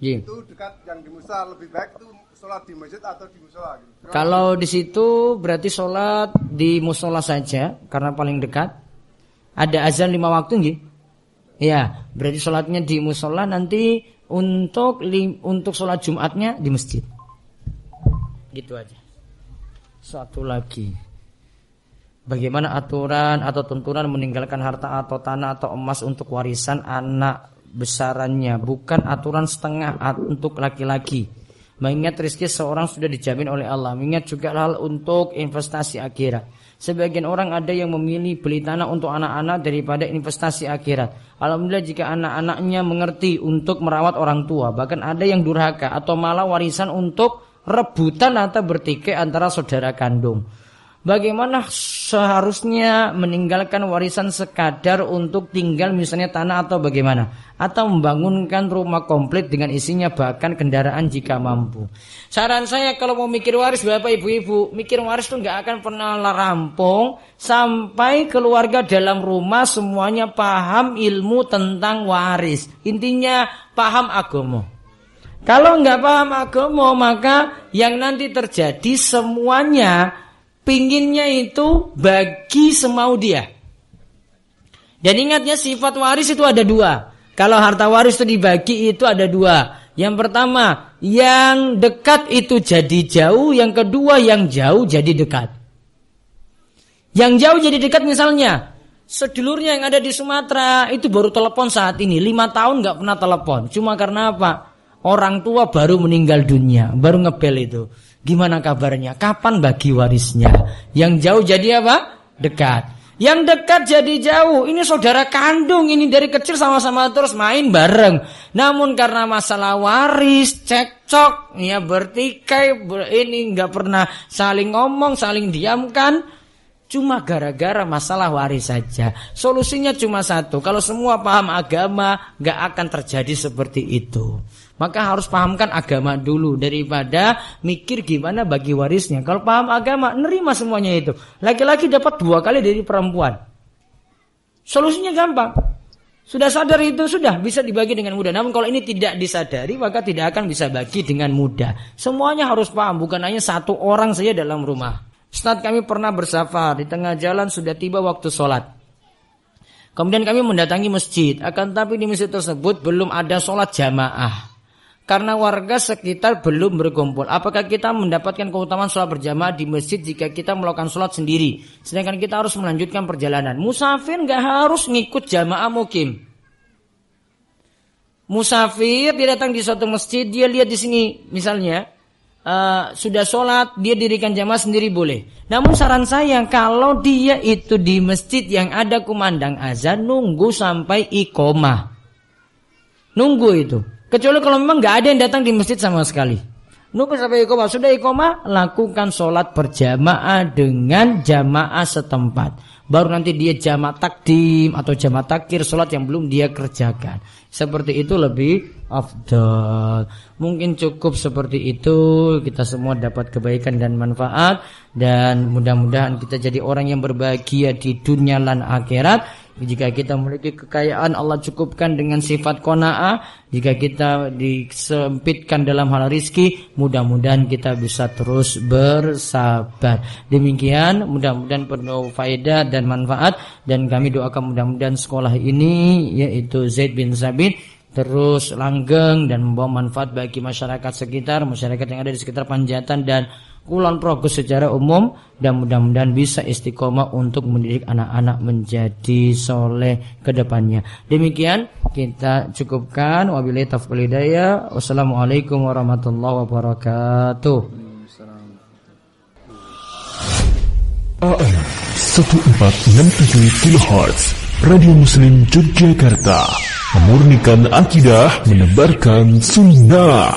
Iya. itu dekat yang di musola lebih baik itu gitu. Kalau di situ berarti sholat di musola saja karena paling dekat. Ada azan lima waktu nggih? Iya, berarti sholatnya di musola nanti untuk lim, untuk sholat Jumatnya di masjid. Gitu aja. Satu lagi. Bagaimana aturan atau tuntunan meninggalkan harta atau tanah atau emas untuk warisan anak besarannya, bukan aturan setengah untuk laki-laki. Mengingat rezeki seorang sudah dijamin oleh Allah. Mengingat juga hal untuk investasi akhirat. Sebagian orang ada yang memilih beli tanah untuk anak-anak daripada investasi akhirat. Alhamdulillah jika anak-anaknya mengerti untuk merawat orang tua. Bahkan ada yang durhaka atau malah warisan untuk rebutan atau bertikai antara saudara kandung. Bagaimana seharusnya meninggalkan warisan sekadar untuk tinggal misalnya tanah atau bagaimana? Atau membangunkan rumah komplit dengan isinya bahkan kendaraan jika mampu. Saran saya kalau mau mikir waris Bapak Ibu-ibu, mikir waris itu nggak akan pernah rampung sampai keluarga dalam rumah semuanya paham ilmu tentang waris. Intinya paham agama. Kalau nggak paham agama maka yang nanti terjadi semuanya pinginnya itu bagi semau dia. Dan ingatnya sifat waris itu ada dua. Kalau harta waris itu dibagi itu ada dua. Yang pertama, yang dekat itu jadi jauh. Yang kedua, yang jauh jadi dekat. Yang jauh jadi dekat misalnya, sedulurnya yang ada di Sumatera itu baru telepon saat ini. Lima tahun nggak pernah telepon. Cuma karena apa? Orang tua baru meninggal dunia, baru ngebel itu. Gimana kabarnya? Kapan bagi warisnya? Yang jauh jadi apa? Dekat. Yang dekat jadi jauh. Ini saudara kandung. Ini dari kecil sama-sama terus main bareng. Namun karena masalah waris, cekcok, ya bertikai, ber, ini nggak pernah saling ngomong, saling diamkan. Cuma gara-gara masalah waris saja. Solusinya cuma satu. Kalau semua paham agama, nggak akan terjadi seperti itu. Maka harus pahamkan agama dulu daripada mikir gimana bagi warisnya. Kalau paham agama, nerima semuanya itu. Laki-laki dapat dua kali dari perempuan. Solusinya gampang. Sudah sadar itu sudah bisa dibagi dengan mudah. Namun kalau ini tidak disadari maka tidak akan bisa bagi dengan mudah. Semuanya harus paham, bukan hanya satu orang saja dalam rumah. Saat kami pernah bersafar di tengah jalan sudah tiba waktu sholat. Kemudian kami mendatangi masjid. Akan tapi di masjid tersebut belum ada sholat jamaah karena warga sekitar belum berkumpul. Apakah kita mendapatkan keutamaan sholat berjamaah di masjid jika kita melakukan sholat sendiri? Sedangkan kita harus melanjutkan perjalanan. Musafir nggak harus ngikut jamaah mukim. Musafir dia datang di suatu masjid, dia lihat di sini misalnya uh, sudah sholat, dia dirikan jamaah sendiri boleh. Namun saran saya kalau dia itu di masjid yang ada kumandang azan, nunggu sampai ikomah. Nunggu itu. Kecuali kalau memang nggak ada yang datang di masjid sama sekali. Nunggu sampai iqomah. Sudah iqomah, lakukan sholat berjamaah dengan jamaah setempat. Baru nanti dia jamaah takdim atau jamaah takir sholat yang belum dia kerjakan. Seperti itu lebih afdal. Mungkin cukup seperti itu. Kita semua dapat kebaikan dan manfaat. Dan mudah-mudahan kita jadi orang yang berbahagia di dunia dan akhirat jika kita memiliki kekayaan Allah cukupkan dengan sifat kona'ah Jika kita disempitkan dalam hal rizki Mudah-mudahan kita bisa terus bersabar Demikian mudah-mudahan penuh faedah dan manfaat Dan kami doakan mudah-mudahan sekolah ini Yaitu Zaid bin Sabit terus langgeng dan membawa manfaat bagi masyarakat sekitar, masyarakat yang ada di sekitar Panjatan dan Kulon Progo secara umum dan mudah-mudahan bisa istiqomah untuk mendidik anak-anak menjadi soleh ke depannya. Demikian kita cukupkan. Wabillahi taufiq hidayah. Wassalamualaikum warahmatullahi wabarakatuh. AM 1467 kHz Radio Muslim Yogyakarta memurnikan akidah menebarkan sunnah